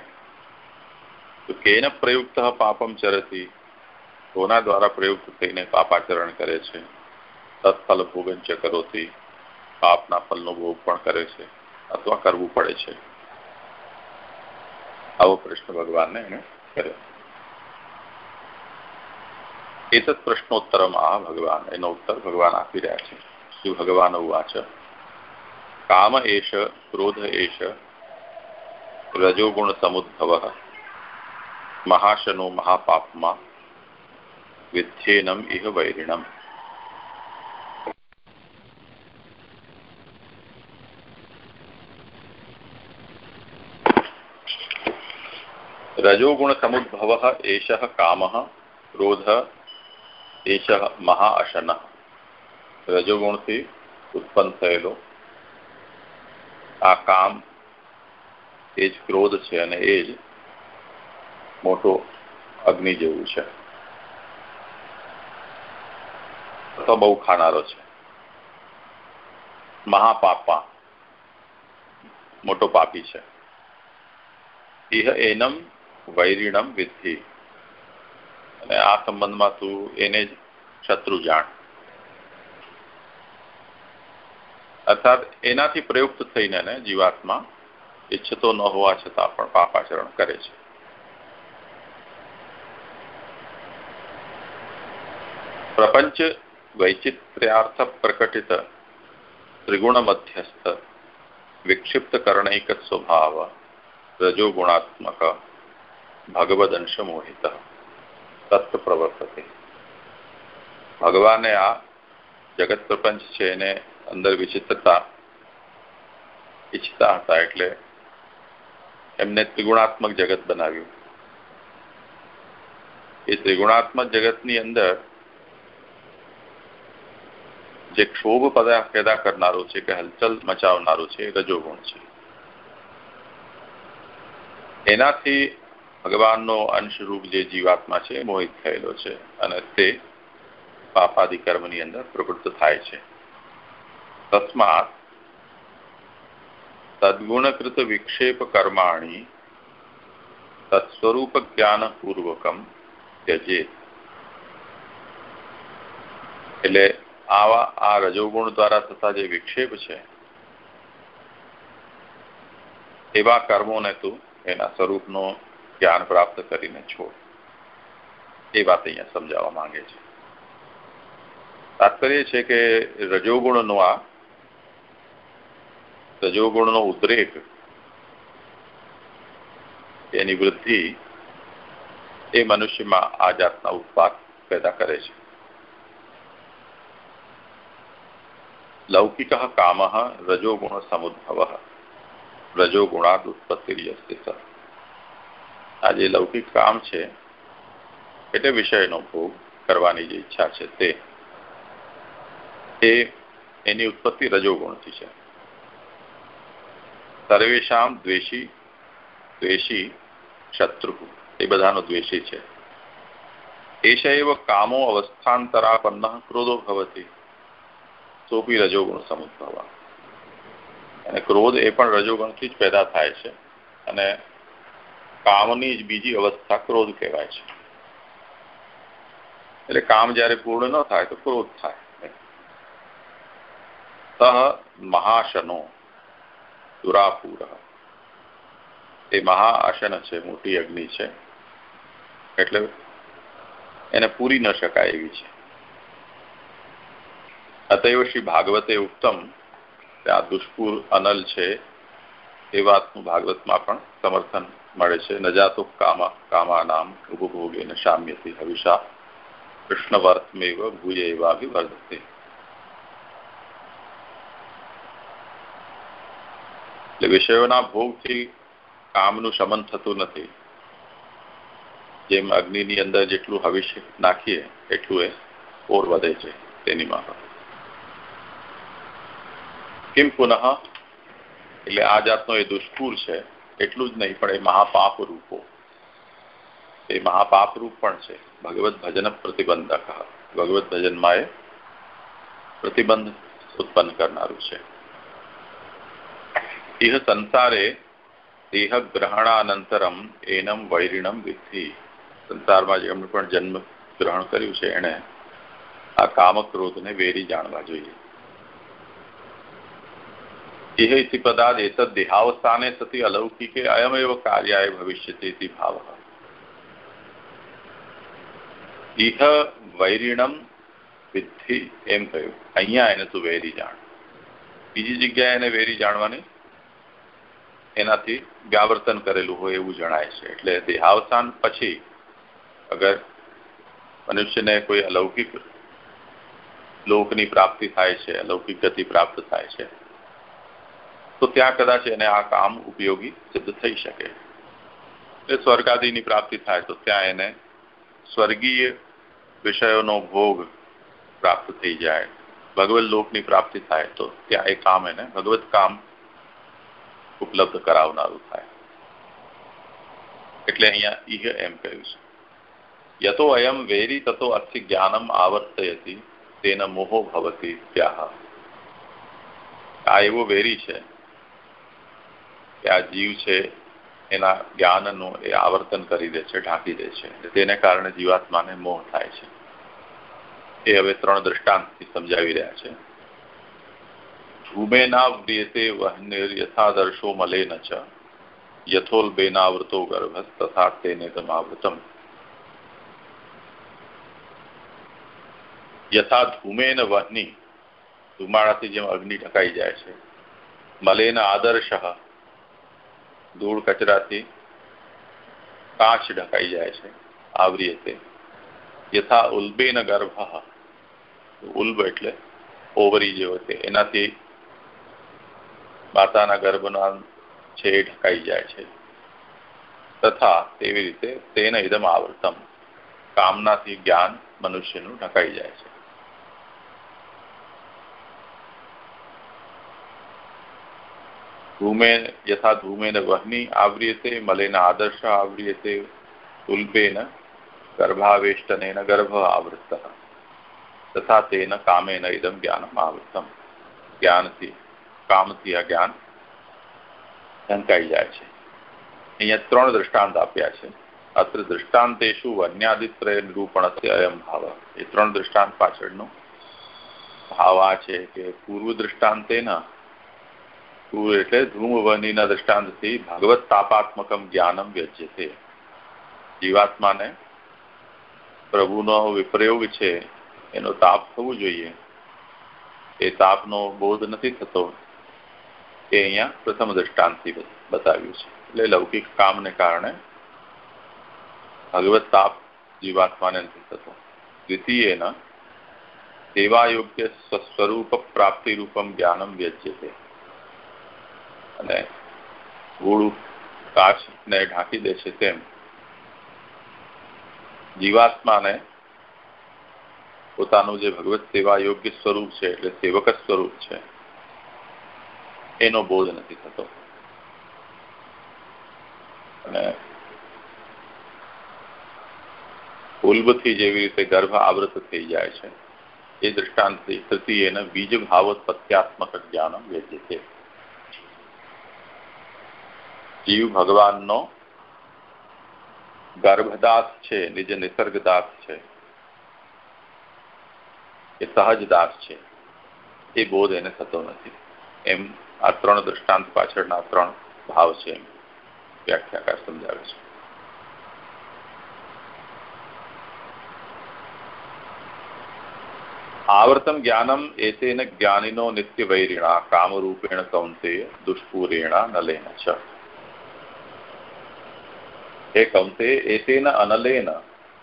તો કેન પ્રયુક્ત પાપમ ચરતી. કોના દ્વારા પ્રયુક્ત થઈને પાપાચરણ કરે છે? તત્ફલ ભોગંચ કરોથી પાપના ફલનો ભોગ પણ કરે છે. અથવા કરવું પડે છે. આવો પ્રશ્ન ભગવાનને એને કર્યો. એતત પ્રશ્નોત્તરમ ભગવાન એનો ઉત્તર ભગવાન આપી રહ્યા છે. શ્રી ભગવાન ઉવાચ, કામ એશ ક્રોધ એશ રજોગુણ સમુદ્ભવ મહાશનો મહાપાપમાં વિધ્યેનમ ઇહ વૈરિણમ. રજોગુણ સમુદભવ એષ કામ ક્રોધ એષ મહાઅશન રજોગુણથી ઉત્પન્ન થયેલો આ કામ એ જ ક્રોધ છે અને એ જ મોટો અગ્નિ જેવું છે તો બહુ ખાનારો છે મહાપાપા મોટો પાપી છે ઇહ એનમ વૈરિણમ વિધિ અને આ સંબંધમાં તું એને જ શત્રુ જાણ. અર્થાત એનાથી પ્રયુક્ત થઈને જીવાત્મા ઈચ્છતો ન હોવા છતાં પણ પાપાચરણ કરે છે. પ્રપંચ વૈચિત્ર્યાર્થ પ્રકટિત ત્રિગુણ મધ્યસ્થ વિક્ષિપ્ત કર્ણૈક સ્વભાવ રજોગુણાત્મક ભગવદંશ મોહિત તત્વ પ્રવર્તતે ભગવાને આ જગત પ્રપંચ છે એને અંદર વિચિત્રતા ઈચ્છતા હતા એટલે એમને ત્રિગુણાત્મક જગત બનાવ્યું એ ત્રિગુણાત્મક જગતની અંદર જે ક્ષોભ પેદા કરનારું છે કે હલચલ મચાવનારું છે રજોગુણ છે એનાથી ભગવાનનો અંશરૂપ જે જીવાત્મા છે, મોહિત થયેલો છે અને તે પાપાદિ કર્મની અંદર પ્રવૃત્ત થાય છે. તસ્માત તદ્ગુણકૃત વિક્ષેપ કર્માણી તત્સ્વરૂપ જ્ઞાનપૂર્વકમ ત્યજે એટલે આવા આ રજોગુણ દ્વારા થતા જે વિક્ષેપ છે, એવા કર્મોને તું એના સ્વરૂપનો જ્ઞાન પ્રાપ્ત કરીને છોડ એ વાત અહીંયા સમજાવવા માંગે છે તાત્પર્ય છે કે રજોગુણનો આ રજોગુણનો ઉદ્રેક એની વૃદ્ધિ એ મનુષ્યમાં આ જાતના ઉત્પાદ પેદા કરે છે લૌકિક કામ રજોગુણ સમુદ્ભવ રજોગુણાદ ઉત્પત્તિ આ જે લૌકિક કામ છે એટલે વિષયનો ભોગ કરવાની જે ઈચ્છા છે તે. એની ઉત્પત્તિ રજોગુણથી છે. સર્વેશામ દ્વેષી દ્વેષી શત્રુ, એ બધાનો દ્વેષી છે. એશ એવ કામો અવસ્થાંતરાપન્ન ક્રોધો ભવતી તોપી રજોગુણ સમુદ્ભવ. અને ક્રોધ એ પણ રજોગુણથી જ પેદા થાય છે. અને કામની જ બીજી અવસ્થા ક્રોધ કહેવાય છે. એટલે કામ જ્યારે પૂર્ણ ન થાય તો ક્રોધ થાય સહ મહાશનો દુરાપુર. એ મહાઆસન છે, મોટી અગ્નિ છે. એટલે એને પૂરી ન શકાય એવી છે. અતએવ શ્રી ભાગવતે ઉત્તમ આ દુષ્પુર અનલ છે એ વાતનું ભાગવતમાં પણ સમર્થન મળે છે. નજાતો કામા કામા નામ ઉપભોગે ને શામ્યથી હવિષા. કૃષ્ણવર્થમેવ ભૂય એવા વિવર્ધતે એટલે વિષયોના ભોગથી કામનું શમન થતું નથી. જેમ અગ્નિની અંદર જેટલું હવિષ્ય નાખીએ, એટલું એ ઓર વધે છે તેની માફક. કેમ પુનઃ? એટલે આ જાતનો એ દુષ્કુર છે. એટલું જ નહીં, પણ એ મહાપાપ રૂપો એ મહાપાપ રૂપ પણ છે. ભગવત ભજન પ્રતિબંધક. ભગવત ભજનમાં એ પ્રતિબંધ ઉત્પન્ન કરનારું છે. ઇહ સંસારે દેહ ગ્રહણાનંતરમ એનમ વૈરિણમ વિધિ. સંસારમાં જેમણે પણ જન્મ ગ્રહણ કર્યું છે, એણે આ કામક્રોધને વેરી જાણવા જોઈએ. इह इति पदाद एतद् देहावस्थाने सति अलौकिके अयमेव कार्याय भविष्यति इति भावः ઇહ વૈરિણમ વિધિ એમ કહ્યું અહીંયા એને તું વેરી જાણ બીજી જગ્યાએ એને વેરી જાણવાની એનાથી વ્યાવર્તન કરેલું હોય એવું જણાય છે એટલે દેહાવસાન પછી અગર મનુષ્યને કોઈ અલૌકિક લોકની પ્રાપ્તિ થાય છે અલૌકિક ગતિ પ્રાપ્ત થાય છે તો ત્યાં કદાચ એને આ કામ ઉપયોગી સિદ્ધ થઈ શકે. એટલે સ્વર્ગાદિની પ્રાપ્તિ થાય તો ત્યાં એને સ્વર્ગીય વિષયોનો ભોગ પ્રાપ્ત થઈ જાય. ભગવત લોકની પ્રાપ્તિ થાય તો ત્યાં એ કામ એને ભગવત કામ ઉપલબ્ધ કરાવનારું થાય. એટલે અહીંયા ઇહ એમ કહ્યું છે. યતો અયમ વેરી તતો અસ્થિ જ્ઞાનમ આવર્તયતી, તેના મોહો ભવતી ત્યાહ આ એવો વેરી છે કે આ જીવ છે, એના જ્ઞાનનું એ આવર્તન કરી દે છે, ઢાંકી દે છે. તેને કારણે જીવાત્માને મોહ થાય છે. એ હવે ત્રણ દ્રષ્ટાંતથી સમજાવી રહ્યા છે. ધૂમેનાવ્રિયતે વહ્નિર્યથાદર્શો મલેન ચ. યથોલ્બેનાવૃતો ગર્ભસ તથા તેને તમાવૃતમ યથા ધૂમેન વહની. ધુમાડાથી જેમ અગ્નિ ઢકાઈ જાય છે. મલેન આદર્શ. ધૂળ કચરાથી કાચ ઢંકાઈ જાય છે આવરી તે. યથા ઉલ્બેન ગર્ભ. ઉલ્બ એટલે ઓવરી જેવો તે. એનાથી માતાના ગર્ભના છે એ ઢકાઈ જાય છે. તથા તેવી રીતે તેને ઇદમ આવર્તમ. કામનાથી જ્ઞાન મનુષ્યનું ઢંકાઈ જાય છે. ધૂમે, યથા ધૂમેન વહની આવ્રિયતે મલેન આદર્શ આવ્રિયતે ઉલ્બેન ગર્ભાવેષ્ટનેન ગર્ભ આવૃત્ત, તથા તેન કામેન ઇદમ જ્ઞાનમ આવૃત્તમ. જ્ઞાનથી, કામથી આ જ્ઞાન ઢંકાઈ જાય છે. અહીંયા ત્રણ દ્રષ્ટાંત આપ્યા છે. અત્ર દ્રષ્ટાંતેશુ વન્યાદિત્રય નિરૂપણથી અયમ ભાવ. એ ત્રણ દ્રષ્ટાંત પાછળનો ભાવ આ છે કે પૂર્વ દૃષ્ટાંતેના પૂર્વ એટલે ધૂમવનીના દૃષ્ટાંતથી ભાગવત તાપાત્મકમ જ્ઞાનમ વ્યજ્યતે. જીવાત્માને પ્રભુનો વિપ્રયોગ છે, એનો તાપ થવું જોઈએ. એ તાપનો બોધ નથી થતો. એ અહીંયા પ્રથમ દ્રષ્ટાંતથી બતાવ્યું છે. એટલે લૌકિક કામને કારણે ભગવત તાપ જીવાત્માને નથી થતો. દ્વિતીયેન, સેવાયોગ્ય સ્વરૂપ પ્રાપ્તિ રૂપમ જ્ઞાનમ વ્યજ્યતે. અને ગોળું કાચને ઢાંકી દે છે તેમ. જીવાત્માને પોતાનું જે ભગવત સેવા યોગ્ય સ્વરૂપ છે, એટલે સેવક સ્વરૂપ છે, એનો બોધ નથી થતો. અને ઉલ્બથી જેવી રીતે ગર્ભ આવૃત થઈ જાય છે, એ દૃષ્ટાંતથી તૃતીયેન બીજ ભાવોત્પત્યાત્મક જ્ઞાન વેદ્ય છે જીવ ભગવાનનો ગર્ભદાસ છે, નિજ નિસર્ગદાસ છે. એ સહજદાસ છે. એ બોધ એને થતો નથી. એમ આ ત્રણ દ્રષ્ટાંત પાછળના ત્રણ ભાવ છે એમ વ્યાખ્યાકાર સમજાવે છે. આવર્તમ જ્ઞાનમ એતેન જ્ઞાનીનો નિત્ય વૈરીણા કામરૂપેણ કૌંતેય દુષ્પૂરેણા નલેન છ. હે કૌંતે એતેના અનલેન.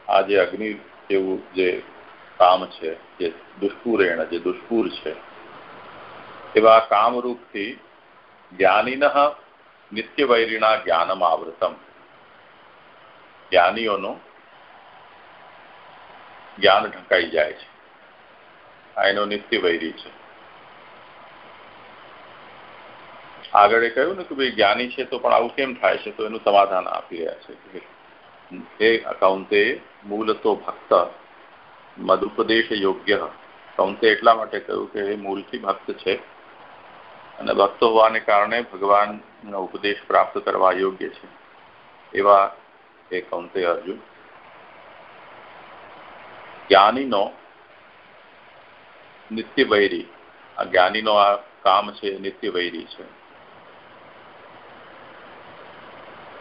આ જે અગ્નિ જેવું જે કામ છે, જે દુષ્પુરેણ જે દુષ્પુર છે. એવા કામરૂપથી જ્ઞાનિન નિત્ય વૈરીના જ્ઞાનમ આવૃતમ. જ્ઞાનીઓનું જ્ઞાન ઢંકાઈ જાય છે. આ એનો નિત્ય વૈરી છે. આગળ એ કહ્યું ને કે ભાઈ જ્ઞાની છે તો પણ આવું કેમ થાય છે? તો એનું સમાધાન આપી રહ્યા છે. એ અકાઉન્તે મૂલતો ભક્ત મધુપદેશ યોગ્ય. કૌંતે એટલા માટે કહ્યું કે એ મૂળથી ભક્ત છે. અને ભક્ત હોવાને કારણે ભગવાનનો ઉપદેશ પ્રાપ્ત કરવા યોગ્ય છે. એવા એ કૌંતે અર્જુન. જ્ઞાનીનો નિત્ય વૈરી આ જ્ઞાનીનો આ કામ છે નિત્ય વૈરી છે.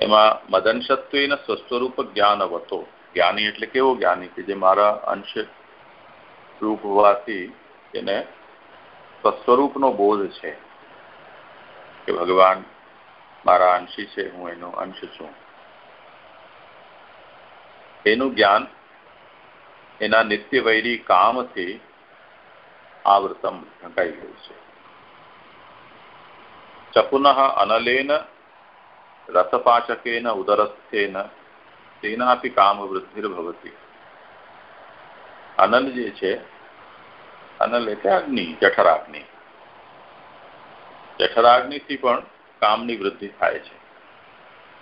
એમાં મદનશત્વેન સ્વસ્વરૂપ જ્ઞાન વતો જ્ઞાની એટલે કેવો જ્ઞાની કે જે મારા અંશ રૂપ હોવાથી એને સ્વસ્વરૂપનો બોધ છે કે ભગવાન મારા અંશી છે, હું એનો અંશ છું. એનું જ્ઞાન એના નિત્ય વૈરી કામથી આવૃતમ ઢંકાઈ ગયું છે. ચપુનઃ અનલેન રથપાચકેન ઉદરસ્થેન તેનાપી કામ વૃદ્ધિર્ભવતી અનલ જે છે અનલ એટલે અગ્નિ જઠરાગ્નિ જઠરાગ્નિથી પણ કામની વૃદ્ધિ થાય છે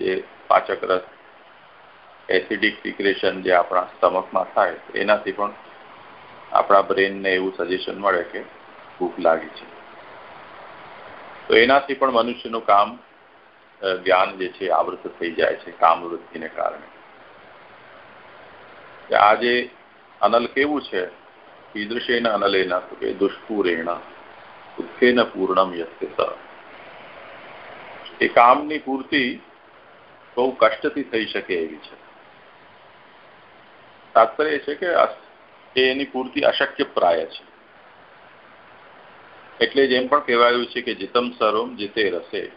જે પાચક રસ એસિડિક સિક્રેશન જે આપણા સ્ટમકમાં થાય એનાથી પણ આપણા બ્રેનને એવું સજેશન મળે કે ભૂખ લાગી છે તો એનાથી પણ મનુષ્યનું કામ જ્ઞાન જે છે આવૃત થઈ જાય છે કામ વૃદ્ધિને કારણે આ જે અનલ કેવું છે? ઈદૃશેન અનલેના, તો કે દુષ્પુરેણ દુઃખેન પૂર્ણમ યસ્ય એ કામની પૂર્તિ બહુ કષ્ટથી થઈ શકે એવી છે. તાત્પર્ય છે કે એની પૂર્તિ અશક્ય પ્રાય છે. એટલે જ પણ કહેવાયું છે કે જીતમ સર્વમ જીતે રસે.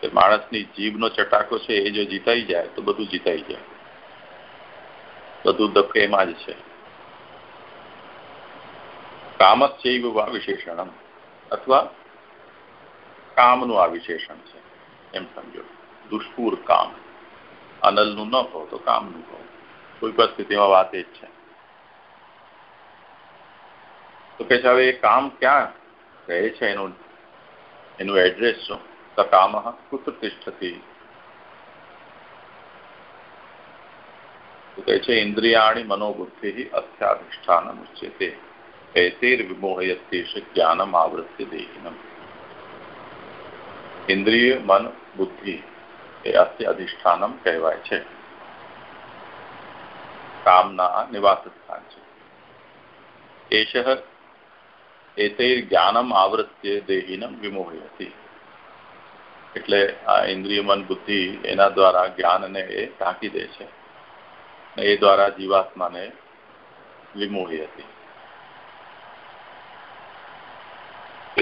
કે માણસની જીભનો ચટાકો છે એ જો જીતાઈ જાય તો બધું જીતાઈ જાય. બધું દુઃખ એમાં જ છે. કામચૈવ વા વિશેષણ અથવા કામનું આ વિશેષણ છે. એમ સમજો. દુષ્પુર કામ. અનલનું ન કહો તો કામનું કહો. કોઈ પરિસ્થિતિમાં વાત એ જ છે. તો કે છે, હવે એ કામ ક્યાં રહે છે? એનું એનું એડ્રેસ શું? કામ કુત્ર તિષ્ઠતી તો કહે છે ઇન્દ્રિયાણી મનોબુદ્ધિ અસ્થાધિષ્ઠાન ઉચ્યતે એતેર વિમોહયત્યેષ જ્ઞાનમ આવૃત્તિ દેહિનમ ઇન્દ્રિય મન બુદ્ધિ એ અસ્ય અધિષ્ઠાનમ કહેવાય છે કામના નિવાસ સ્થાન છે એશ એતૈર આવૃત્ય દેહિનમ વિમોહયતી એટલે આ ઇન્દ્રિય મન બુદ્ધિ એના દ્વારા જ્ઞાનને એ ઢાંકી દે છે. એ દ્વારા જીવાત્માને વિમોહી હતી.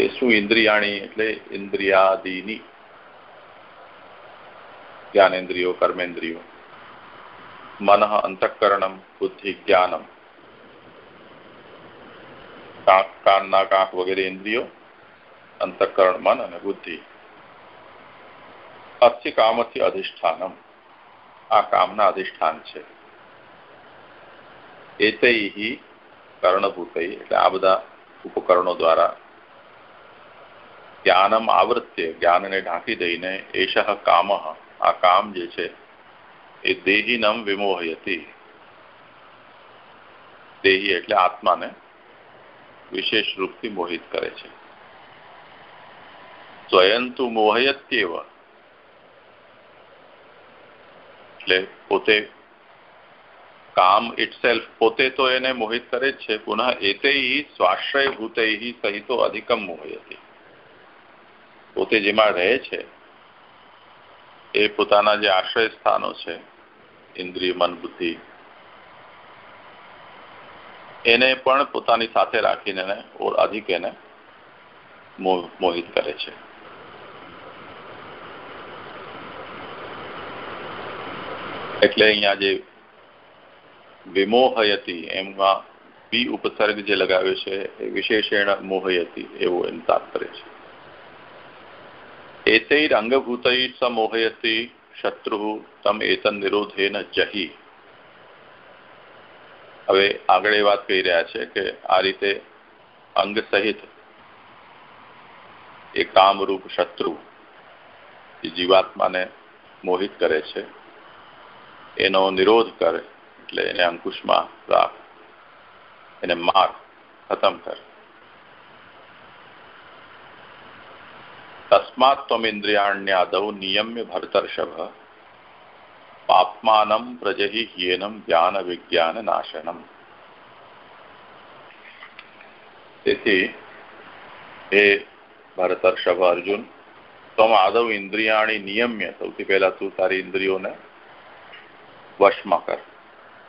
શું ઇન્દ્રિયાણી એટલે ઇન્દ્રિયાદિની? જ્ઞાનેન્દ્રિયો, કર્મેન્દ્રિયો. મન અંતઃકરણમ, બુદ્ધિ જ્ઞાનમ. કાનના કાંક વગેરે ઇન્દ્રિયો, અંતઃકરણ મન અને બુદ્ધિ. અસ્ય કામથી અધિષ્ઠાનમ. આ કામના અધિષ્ઠાન છે. એતૈ કર્ણભૂતૈ, એટલે આ બધા ઉપકરણો દ્વારા જ્ઞાનમ આવૃત્ય જ્ઞાનને ઢાંકી દઈને એશ કામ, આ કામ જે છે, એ દેહીનમ વિમોહયતી. દેહી એટલે આત્માને વિશેષ રૂપથી મોહિત કરે છે. સ્વયંતુ મોહયત્યેવ. એટલે પોતે કામ ઇટસેલ્ફ પોતે તો એને મોહિત કરે જ છે, પુનઃ એતે સ્વાશ્રય ભૂત સહિતો અધિકમ મોહયતી. પોતે જેમાં રહે છે, એ પોતાના જે આશ્રય સ્થાનો છે, ઇન્દ્રિય, મન, બુદ્ધિ, એને પણ પોતાની સાથે રાખીને ઓર અધિક એને મોહિત કરે છે. એટલે અહીંયા જે વિમોહયતી, એમાં બી ઉપસર્ગ જે લગાવ્યો છે, એ વિશેષણ મોહયતી, એવું એનું તાત્પર્ય છે. એતૈર અંગભૂતૈ સમોહયતી શત્રુ તમ એતન નિરોધેન જહી. હવે આગળ એ વાત કહી રહ્યા છે કે આ રીતે અંગ સહિત એ કામરૂપ શત્રુ જીવાત્માને મોહિત કરે છે. એનો નિરોધ કરે એટલે એને અંકુશમાં રાખ. એને માર, ખતમ કર. તસ્માત ત્વમિન્દ્રિયાણ્યાદૌ નિયમ્ય ભરતર્ષભ. પાપમાનમ પ્રજહિ હિયનમ જ્ઞાન વિજ્ઞાન નાશનમ. તેથી હે ભરતર્ષભ અર્જુન તમ આદવ ઇન્દ્રિયાણી નિયમ્ય. સૌથી પહેલા તું તારી ઇન્દ્રિયોને વશમાં કર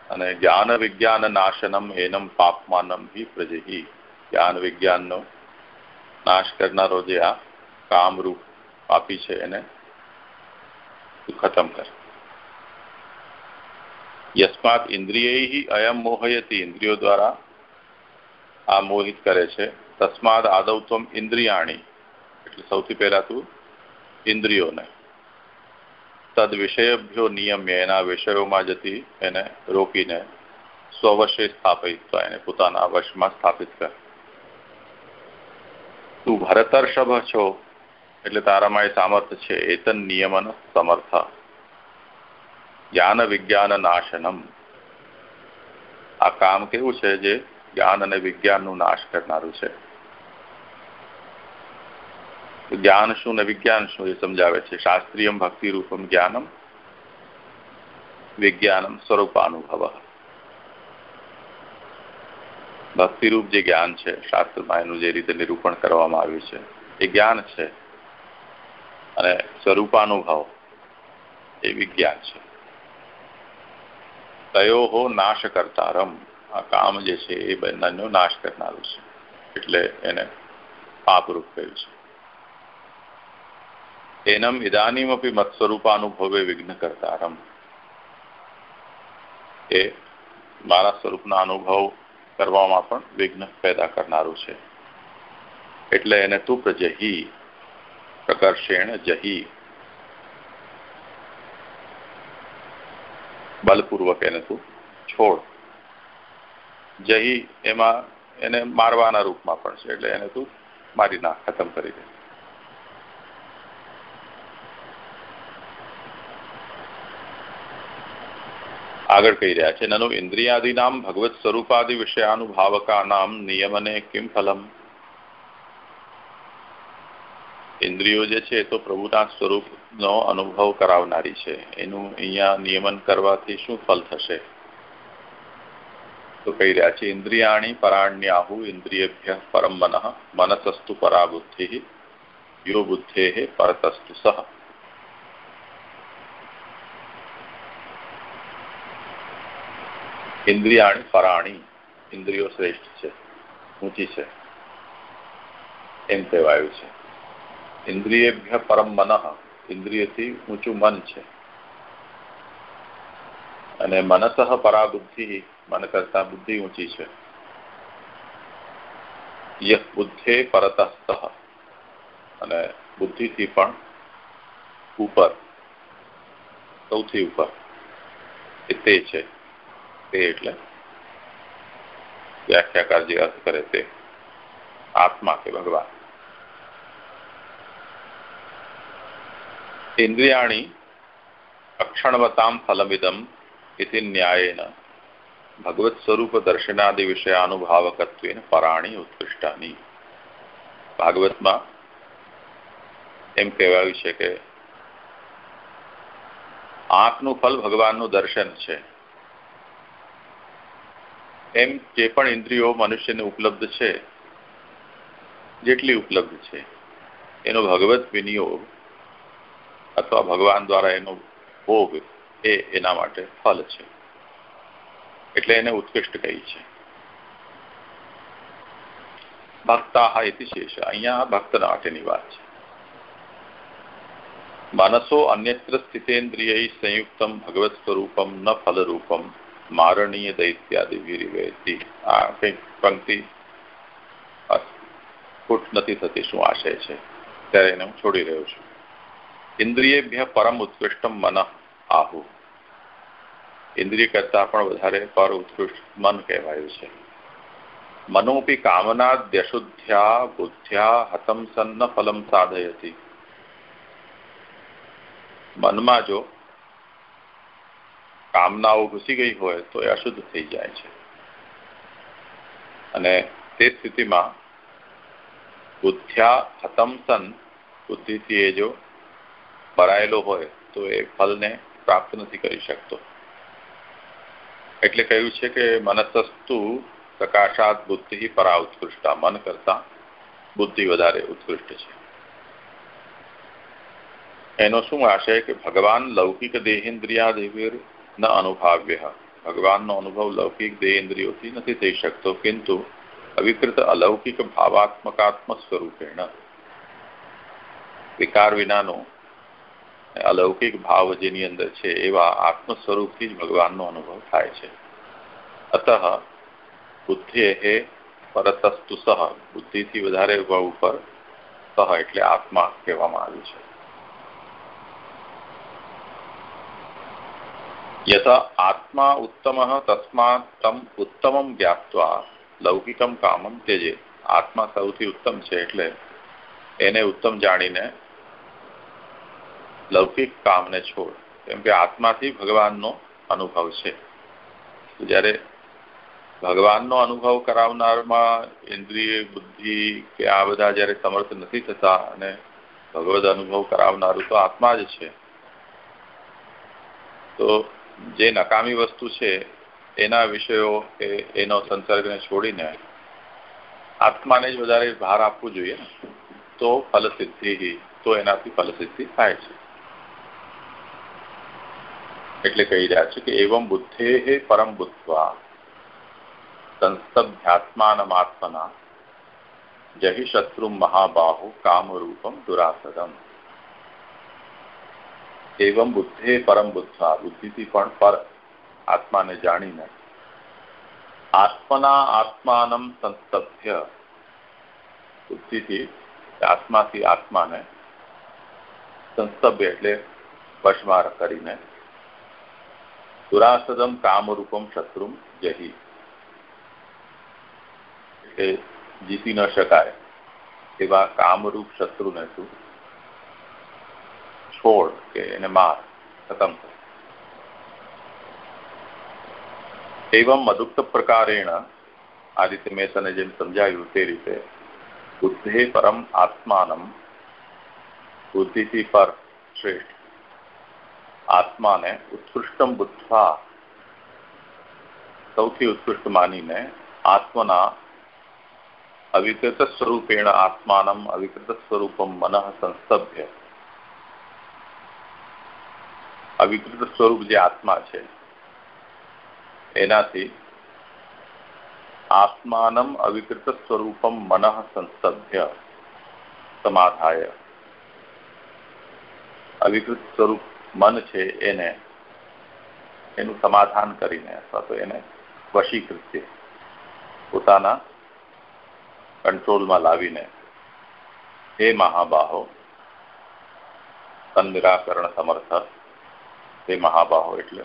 અને જ્ઞાન વિજ્ઞાન નાશનમ એનમ પાપમાનમ હિ પ્રજહિ જ્ઞાન વિજ્ઞાનનો નાશ કરનારો જે આ કામરૂપ પાપી છે એને ખતમ કર યસ્માત ઇન્દ્રિય અયમ મોહયતી ઇન્દ્રિયો દ્વારા આ મોહિત કરે છે તસ્માદ આદવ તમ ઇન્દ્રિયાણી એટલે સૌથી પહેલા તું ઇન્દ્રિયોને તદ વિષયભ્યો નિયમ્ય એના વિષયોમાં જતી એને રોકીને સ્વવશે સ્થાપિત એને પોતાના વશમાં સ્થાપિત કર. તું ભરતર્ષભ છો એટલે તારામાં એ સામર્થ્ય છે એતન નિયમન સમર્થ. જ્ઞાન વિજ્ઞાન નાશનમ. આ કામ કેવું છે જે જ્ઞાન અને વિજ્ઞાનનું નાશ કરનારું છે? જ્ઞાન શું ને વિજ્ઞાન શું એ સમજાવે છે. શાસ્ત્રીયમ ભક્તિ રૂપમ જ્ઞાનમ, વિજ્ઞાનમ સ્વરૂપાનુભવ. ભક્તિરૂપ જે જ્ઞાન છે, શાસ્ત્રમાં એનું જે રીતે નિરૂપણ કરવામાં આવ્યું છે, એ જ્ઞાન છે. અને સ્વરૂપાનુભવ એ વિજ્ઞાન છે. તયોહો નાશ કરતારમ આ કામ જે છે એ બંનેનો નાશ કરનારું છે. એટલે એને પાપરૂપ કહ્યું છે. એનમ ઇદાનીમ અપી મત્સ્વરૂપાનુભવે વિઘ્ન કરતારમ એ મારા સ્વરૂપના અનુભવ કરવામાં પણ વિઘ્ન પેદા કરનારું છે. એટલે એને તું પ્રજહી, પ્રકર્ષેણ જહી. બલપૂર્વક એને તું છોડ. જહી એમાં એને મારવાના રૂપમાં પણ છે, એટલે એને તું મારી નાખ ખતમ કરી દે. આગળ કહી રહ્યા છે, નનુ ઇન્દ્રિયાદિનામ ભગવત સ્વરૂપાદિ વિષયાનુભાવકા નામ નિયમને કિમ ફલમ? ઇન્દ્રિયો જે છે તો પ્રભુના સ્વરૂપનો અનુભવ કરાવનારી છે. એનું અહીંયા નિયમન કરવાથી શું ફલ થશે? તો કહી રહ્યા છે, ઇન્દ્રિયાણી પરાણ્યાહુ ઇન્દ્રિયભ્ય પરમ મન મનસસ્તુ પરા બુદ્ધિ યો બુદ્ધે પરતસ્તુ સહ. ઇન્દ્રિયાણી પરાણી. ઇન્દ્રિયો શ્રેષ્ઠ છે, ઊંચી છે. એમ કહેવાયું છે. ઇન્દ્રિયેભ્ય પરમ મન, ઇન્દ્રિયથી ઊંચું મન છે. અને મનસ પરાબુદ્ધિ, મન કરતા બુદ્ધિ ઊંચી છે. યહ બુદ્ધે પરતઃ અને બુદ્ધિથી પણ ઉપર, સૌથી ઉપર. એ તે છે. તે એટલે વ્યાખ્યાકાર જે અર્થ કરે તે. આત્મા કે ભગવાન? ઇન્દ્રિયાણી અક્ષણવતામ ફલમિદમ ઇતિ ન્યાયેન. ભગવત સ્વરૂપ દર્શનાદિ વિષયાનુભાવકત્વેન પરાણી ઉત્કૃષ્ટાની. ભાગવતમાં એમ કહેવાયું છે કે આંખનું ફલ ભગવાનનું દર્શન છે. એમ જે પણ ઇન્દ્રિયો મનુષ્યને ઉપલબ્ધ છે, જેટલી ઉપલબ્ધ છે. એનો ભગવત વિનિયોગ અથવા ભગવાન દ્વારા એનો ભોગ એ એના માટે ફલ છે. એટલે એને ઉત્કૃષ્ટ કહી છે. ભક્તા ઇતિ અહીંયા ભક્ત માટેની વાત છે. માનસો અન્યત્ર સ્થિતેન્દ્રિય સંયુક્તમ ભગવત સ્વરૂપમ ન ફલરૂપમ. મારણીય દૈત્યાદિ વિરિવેતી આ કંઈક પંક્તિ ખોટ નથી થતી શું આશય છે? ત્યારે એને હું છોડી રહ્યો છું. ઇન્દ્રિયેભ્ય પરમ ઉત્કૃષ્ટમ મન આહુ. ઇન્દ્રિય કરતા પણ વધારે પર ઉત્કૃષ્ટ મન કહેવાયું છે. મનોપી કામનાદ્યશુદ્ધ્યા બુદ્ધ્યા હતમ સન્ન ફલમ સાધયતી. મનમાં જો કામનાઓ ઘૂસી ગઈ હોય તો એ અશુદ્ધ થઈ જાય છે. અને તે સ્થિતિમાં બુદ્ધ્યા હતમ સન બુદ્ધિથી એ જો ભરાયેલો હોય તો એ ફલને પ્રાપ્ત નથી કરી શકતો. એટલે કહ્યું છે કે મનસસ્તુ પ્રકાશાત બુદ્ધિ પરા ઉત્કૃષ્ટ. મન કરતા બુદ્ધિ વધારે ઉત્કૃષ્ટ છે. એનો શું આશય કે ભગવાન લૌકિક દેહેન્દ્રિયાદેવીર ન અનુભાવ્ય ભગવાનનો અનુભવ લૌકિક દેહેન્દ્રિયોથી નથી થઈ શકતો કિંતુ અવિકૃત અલૌકિક ભાવાત્મકાત્મ સ્વરૂપેણ વિકાર વિનાનો અલૌકિક ભાવ જેની અંદર છે એવા આત્મ સ્વરૂપથી જ ભગવાનનો અનુભવ થાય છે અત બુદ્ધિ પરતસ્તુ સહ બુદ્ધિથી વધારે ભાવ ઉપર સહ એટલે આત્મા કહેવામાં આવ્યું છે યથા આત્મા ઉત્તમ તસ્માત તમ ઉત્તમમ જ્ઞાત્વા લૌકિકમ કામમ તેજે આત્મા સૌથી ઉત્તમ છે એટલે એને ઉત્તમ જાણીને લૌકિક કામને છોડ કેમ કે આત્માથી ભગવાનનો અનુભવ છે જ્યારે ભગવાનનો અનુભવ કરાવનારમાં ઇન્દ્રિય બુદ્ધિ કે આ બધા જ્યારે સમર્થ નથી થતા અને ભગવદ અનુભવ કરાવનારું તો આત્મા જ છે। તો જે નકામી વસ્તુ છે, એના વિષયો કે એનો સંસર્ગને છોડીને આત્માને જ વધારે ભાર આપવું જોઈએ તો ફલસિદ્ધિ, તો એનાથી ફલસિદ્ધિ થાય છે. એટલે કહી રહ્યા છે કે એવમ બુદ્ધે પરમ બુદ્ધવા સંસ્તભ્યાત્માનમાત્મના જહિ શત્રુ મહાબાહુ કામરૂપમ દુરાસદમ. એવમ બુદ્ધે પરમ બુદ્ધા બુદ્ધિથી પણ પર આત્માને જાણીને આત્મના આત્માનમ સંતભ્ય બુદ્ધિથી આત્માથી આત્માને સંસ્તભ્ય એટલે વશમાં કરીને દુરાસદમ કામરૂપમ શત્રુ જહી એટલે જીતી ન શકાય એવા કામરૂપ શત્રુને તું છોડ કે એને માર ખતમ એવમ મધુક્ત પ્રકારેણ આ રીતે મેં તને જેમ સમજાવ્યું તે રીતે બુદ્ધે પરમ આત્માનમ બુદ્ધિથી પર શ્રેષ્ઠ આત્માને ઉત્કૃષ્ટમ બુદ્ધવા સૌથી ઉત્કૃષ્ટ માનીને આત્મના અવિકૃત સ્વરૂપેણ આત્માનમ અવિકૃત સ્વરૂપમ મન સંસ્તભ્ય અવિકૃત સ્વરૂપ જે આત્મા છે, એનાથી આત્માનમ અવિકૃત સ્વરૂપમ મન સંસભ્ય સમાધાય. અવિકૃત સ્વરૂપ મન છે એને, એનું સમાધાન કરીને અથવા તો એને વશીકૃત્ય પોતાના કંટ્રોલમાં લાવીને હે મહાબાહો નિરાકરણ સમર્થ હે મહાબાહો એટલે.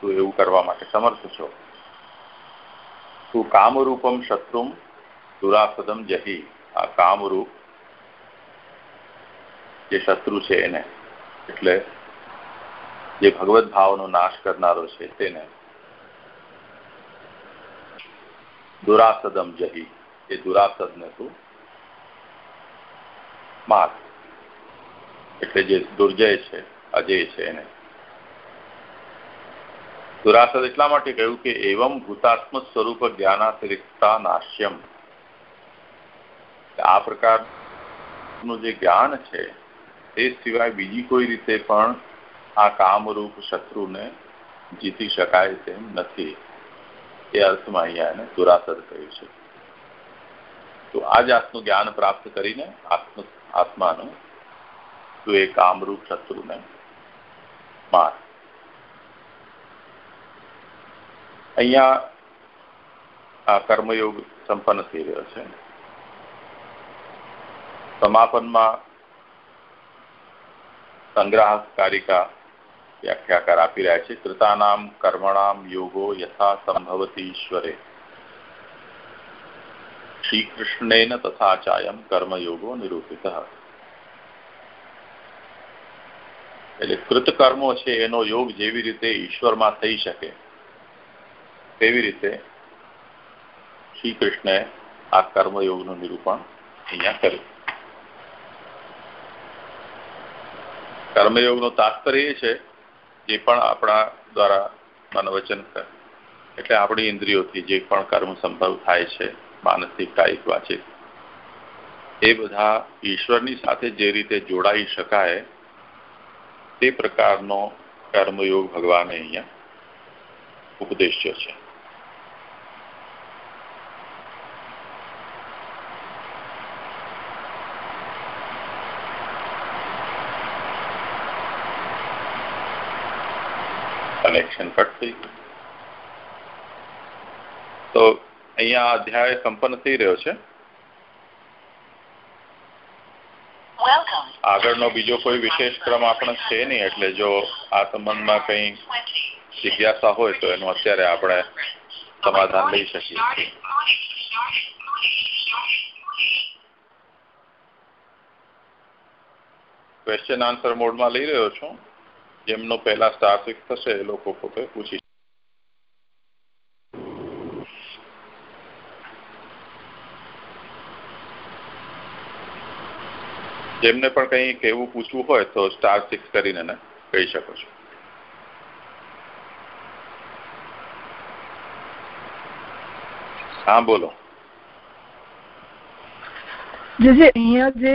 તું એવું કરવા માટે સમર્થ છો. તું કામરૂપમ શત્રુમ દુરાસદમ જહી. આ કામરૂપ જે શત્રુ છે એને, એટલે જે ભગવત ભાવનો નાશ કરનારો છે તેને. દુરાસદમ જહી. એ દુરાસદને તું માર. એટલે જે દુર્જય છે, અજય છે એને. દુરાસદ એટલા માટે કહ્યું કે એવમ ભૂતાત્મ સ્વરૂપ જ્ઞાનાતિરિક્તા નાશ્યમ. આ પ્રકારનું જે જ્ઞાન છે, તે સિવાય બીજી કોઈ રીતે પણ આ કામરૂપ શત્રુને જીતી શકાય તેમ નથી. એ અર્થમાં અહીંયા એને દુરાસદ કહ્યું છે. તો આ જાતનું જ્ઞાન પ્રાપ્ત કરીને આત્મ, આત્માનું તો એ કામરૂપ શત્રુને માર. અહીંયા આ કર્મયોગ સંપન્ન થઈ રહ્યો છે. સમાપનમાં સંગ્રાહકારિકા વ્યાખ્યાકાર આપી રહ્યા છે. કૃતાનામ કર્મણામ યોગો યથા સંભવતી ઈશ્વરે. શ્રી કૃષ્ણેન તથા ચાયમ કર્મયોગો નિરૂપિત. એટલે કૃતકર્મો છે, એનો યોગ જેવી રીતે ઈશ્વરમાં થઈ શકે. તેવી રીતે શ્રી કૃષ્ણે આ કર્મયોગનું નિરૂપણ અહીંયા કર્યું? કર્મયોગનો તાત્પર્ય છે જે પણ આપણા દ્વારા મનવચન એટલે આપણી ઇન્દ્રિયોથી જે પણ કર્મ સંભવ થાય છે, માનસિક, કાયિક, વાચિક, એ બધા ઈશ્વરની સાથે જે રીતે જોડાઈ શકાય, તે પ્રકારનો કર્મયોગ ભગવાને અહીંયા ઉપદેશ્ય છે. કનેક્શન કટ થઈ તો અહીંયા અધ્યાય સંપન્ન થઈ રહ્યો છે. આગળનો બીજો કોઈ વિશેષ ક્રમ આપણે છે નહીં એટલે જો આ સંબંધમાં કઈ જિજ્ઞાસા હોય તો એનું અત્યારે આપણે સમાધાન લઈ શકીએ. ક્વેશ્ચન આન્સર મોડમાં લઈ રહ્યો છું. જેમનો પહેલા સ્ટાર થશે, એ લોકો પોતે પૂછી જેમને પણ કંઈ કહેવું પૂછવું હોય, તો સ્ટાર સિક્સ કરીને કહી શકો છો. હા, બોલો. જે જે અહીંયા જે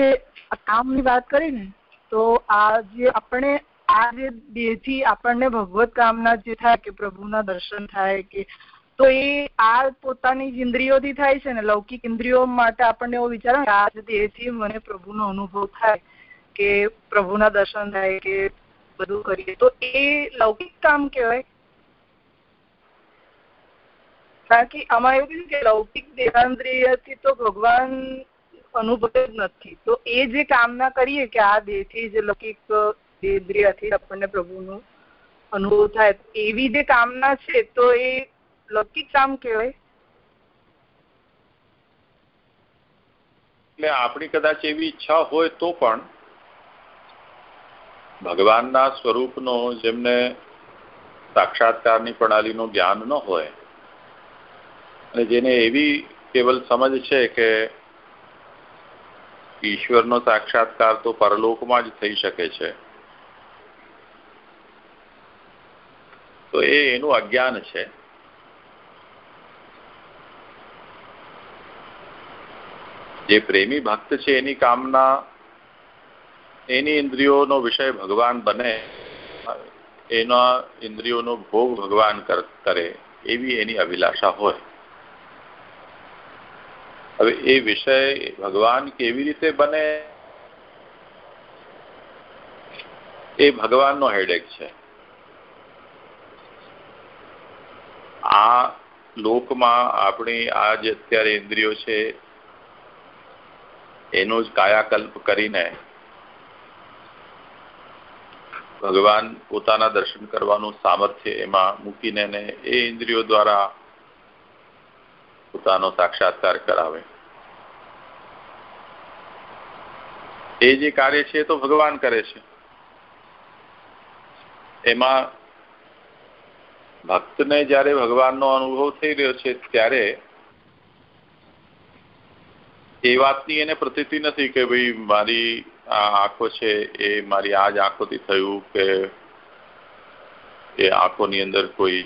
કામની વાત કરી ને, તો આ જે આપણે આ જે દેહથી આપણને ભગવત કામના જે થાય કે પ્રભુના દર્શન થાય કે, તો એ આ પોતાની ઇન્દ્રિયોથી થાય છે ને, લૌકિક ઇન્દ્રિયો માટે આપણને એવો વિચાર આ જ દેહથી મને પ્રભુનો અનુભવ થાય કે પ્રભુના દર્શન થાય કે બધું કરીએ. તો એ લૌકિક કામ કહેવાય. કારણ કે આમાં એવું કીધું કે લૌકિક દેહાન્દ્રિયથી તો ભગવાન અનુભવ જ નથી. તો એ જે કામના કરીએ કે આ દેહથી જે લૌકિક દેન્દ્રિયથી આપણને પ્રભુનું અનુભવ થાય. એવી જે કામના છે, તો એ લૌકિક કામ કહેવાય. એટલે આપણી કદાચ એવી ઈચ્છા હોય તો પણ ભગવાનના સ્વરૂપનો, જેમને સાક્ષાત્કારની પ્રણાલીનું જ્ઞાન ન હોય, અને જેને એવી કેવલ સમજ છે કે ઈશ્વરનો સાક્ષાત્કાર તો પરલોકમાં જ થઈ શકે છે. તો એનું અજ્ઞાન છે. જે પ્રેમી ભક્ત છે, એની કામના, એની ઇન્દ્રિયોનો વિષય ભગવાન બને, એના ઇન્દ્રિયોનો ભોગ ભગવાન કરે એવી એની અભિલાષા હોય. હવે એ વિષય ભગવાન કેવી રીતે બને? એ ભગવાનનો હેડેક છે. આ લોકમાં આપણે આ જે અત્યારે ઇન્દ્રિયો છે, એનો જ કાયાકલ્પ કરીને ભગવાન પોતાના દર્શન કરવાનું સામર્થ્ય એમાં મૂકીને એ ઇન્દ્રિયો દ્વારા પોતાનો સાક્ષાત્કાર કરાવે. એ જે કાર્ય છે તો ભગવાન કરે છે. એમાં ભક્તને જ્યારે ભગવાનનો અનુભવ થઈ રહ્યો છે ત્યારે એ વાતની એને પ્રતીતિ નથી કે ભાઈ મારી આ આંખો છે, એ મારી આ જ આંખોથી થયું કે એ આંખોની અંદર કોઈ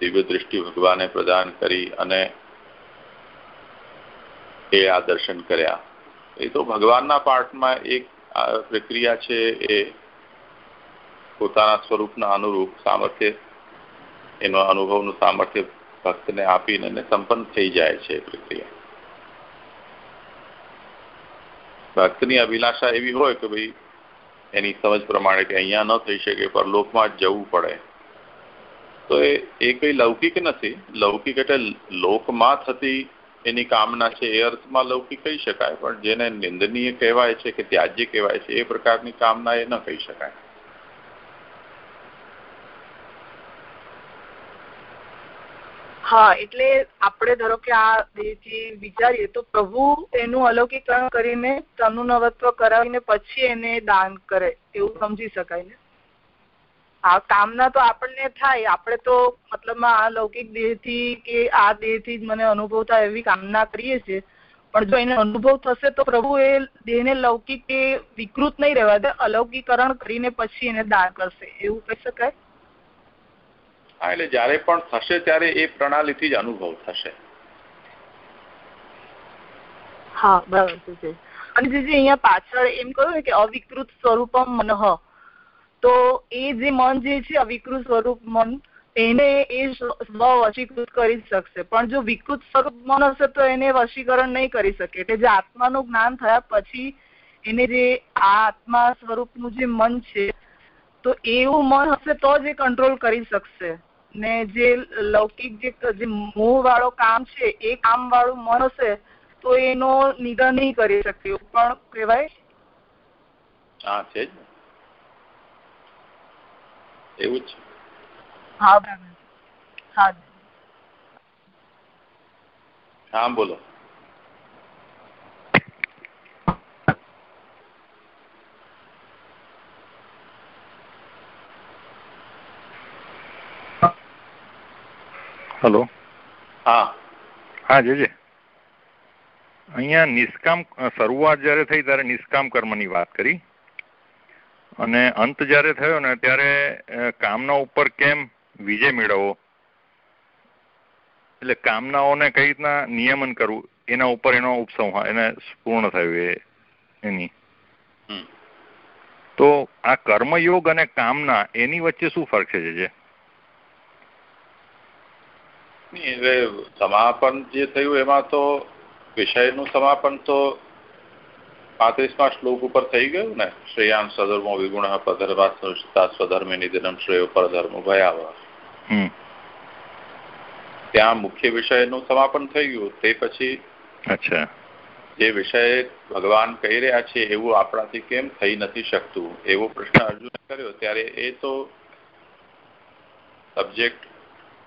દિવ્ય દ્રષ્ટિ ભગવાને પ્રદાન કરી અને એ આ દર્શન કર્યા. એ તો ભગવાનના પાઠમાં એક પ્રક્રિયા છે, એ પોતાના સ્વરૂપના અનુરૂપ સામર્થ્ય એનો અનુભવનું સામર્થ્ય ભક્તને આપીને સંપન્ન થઈ જાય છે પ્રક્રિયા. ભક્તની અભિલાષા એવી હોય કે ભાઈ એની સમજ પ્રમાણે કે અહીંયા ન થઈ શકે, પર લોકમાં જ જવું પડે. તો એ એ કંઈ લૌકિક નથી. લૌકિક એટલે લોકમાં થતી એની કામના છે એ અર્થમાં લૌકિક કહી શકાય, પણ જેને નિંદનીય કહેવાય છે કે ત્યાજ્ય કહેવાય છે એ પ્રકારની કામના એ ન કહી શકાય. હા, એટલે આપણે ધારો કે આ દેહથી વિચારીએ તો પ્રભુ એનું અલૌકીકરણ કરીને તનુ નવત્વ કરાવીને પછી એને દાન કરે, એવું સમજી શકાય ને? આ કામના તો આપણને થાય, આપણે તો મતલબમાં આ લૌકિક દેહથી કે આ દેહથી જ મને અનુભવ થાય એવી કામના કરીએ છીએ. પણ જો એને અનુભવ થશે તો પ્રભુ એ દેહને લૌકિક કે વિકૃત નહીં રહેવા દે, અલૌકીકરણ કરીને પછી એને દાન કરશે, એવું કહી શકાય? એટલે જ્યારે પણ થશે ત્યારે એ પ્રણાલીથી જ અનુભવ થશે. જે સ્વરૂપ વિકૃત સ્વરૂપ મન હશે, તો એને વશીકરણ નહીં કરી શકે. એટલે જે આત્માનું જ્ઞાન થયા પછી એને જે આ આત્મા સ્વરૂપનું જે મન છે, તો એવું મન હશે, તો જ એ કંટ્રોલ કરી શકશે. ને જે લૌકિક જે મોહ વાળો કામ છે એ કામ વાળું મન હશે તો એનો નિધન નહીં કરી શકે પણ કહેવાય? હા છે એવું જ હા હા. હા બોલો. હલો. હા. હા જીજે. અહીંયા નિષ્કામ શરૂઆત જ્યારે થઈ ત્યારે નિષ્કામ કર્મની વાત કરી. અને અંત જ્યારે થયો ને ત્યારે કામના ઉપર કેમ વિજય મેળવવો એટલે કામનાઓને કઈ રીતના નિયમન કરવું? એના ઉપર એનો ઉપસંહાર એને પૂર્ણ થયું એ એની. તો આ કર્મયોગ અને કામના એની વચ્ચે શું ફરક છે જે એટલે સમાપન જે થયું એમાં તો વિષયનું સમાપન તો પાંત્રીસમાં શ્લોક ઉપર થઈ ગયું ને? શ્રેયાન સધર્મો વિગુણ પધર્વા સ્વધર્મે નિધનમ શ્રેયો પરધર્મ ભયાવહ. ત્યાં મુખ્ય વિષયનું સમાપન થઈ ગયું. તે પછી અચ્છા. જે વિષય ભગવાન કહી રહ્યા છે એવું આપણાથી કેમ થઈ નથી શકતું? એવો પ્રશ્ન અર્જુને કર્યો. ત્યારે એ તો સબ્જેક્ટ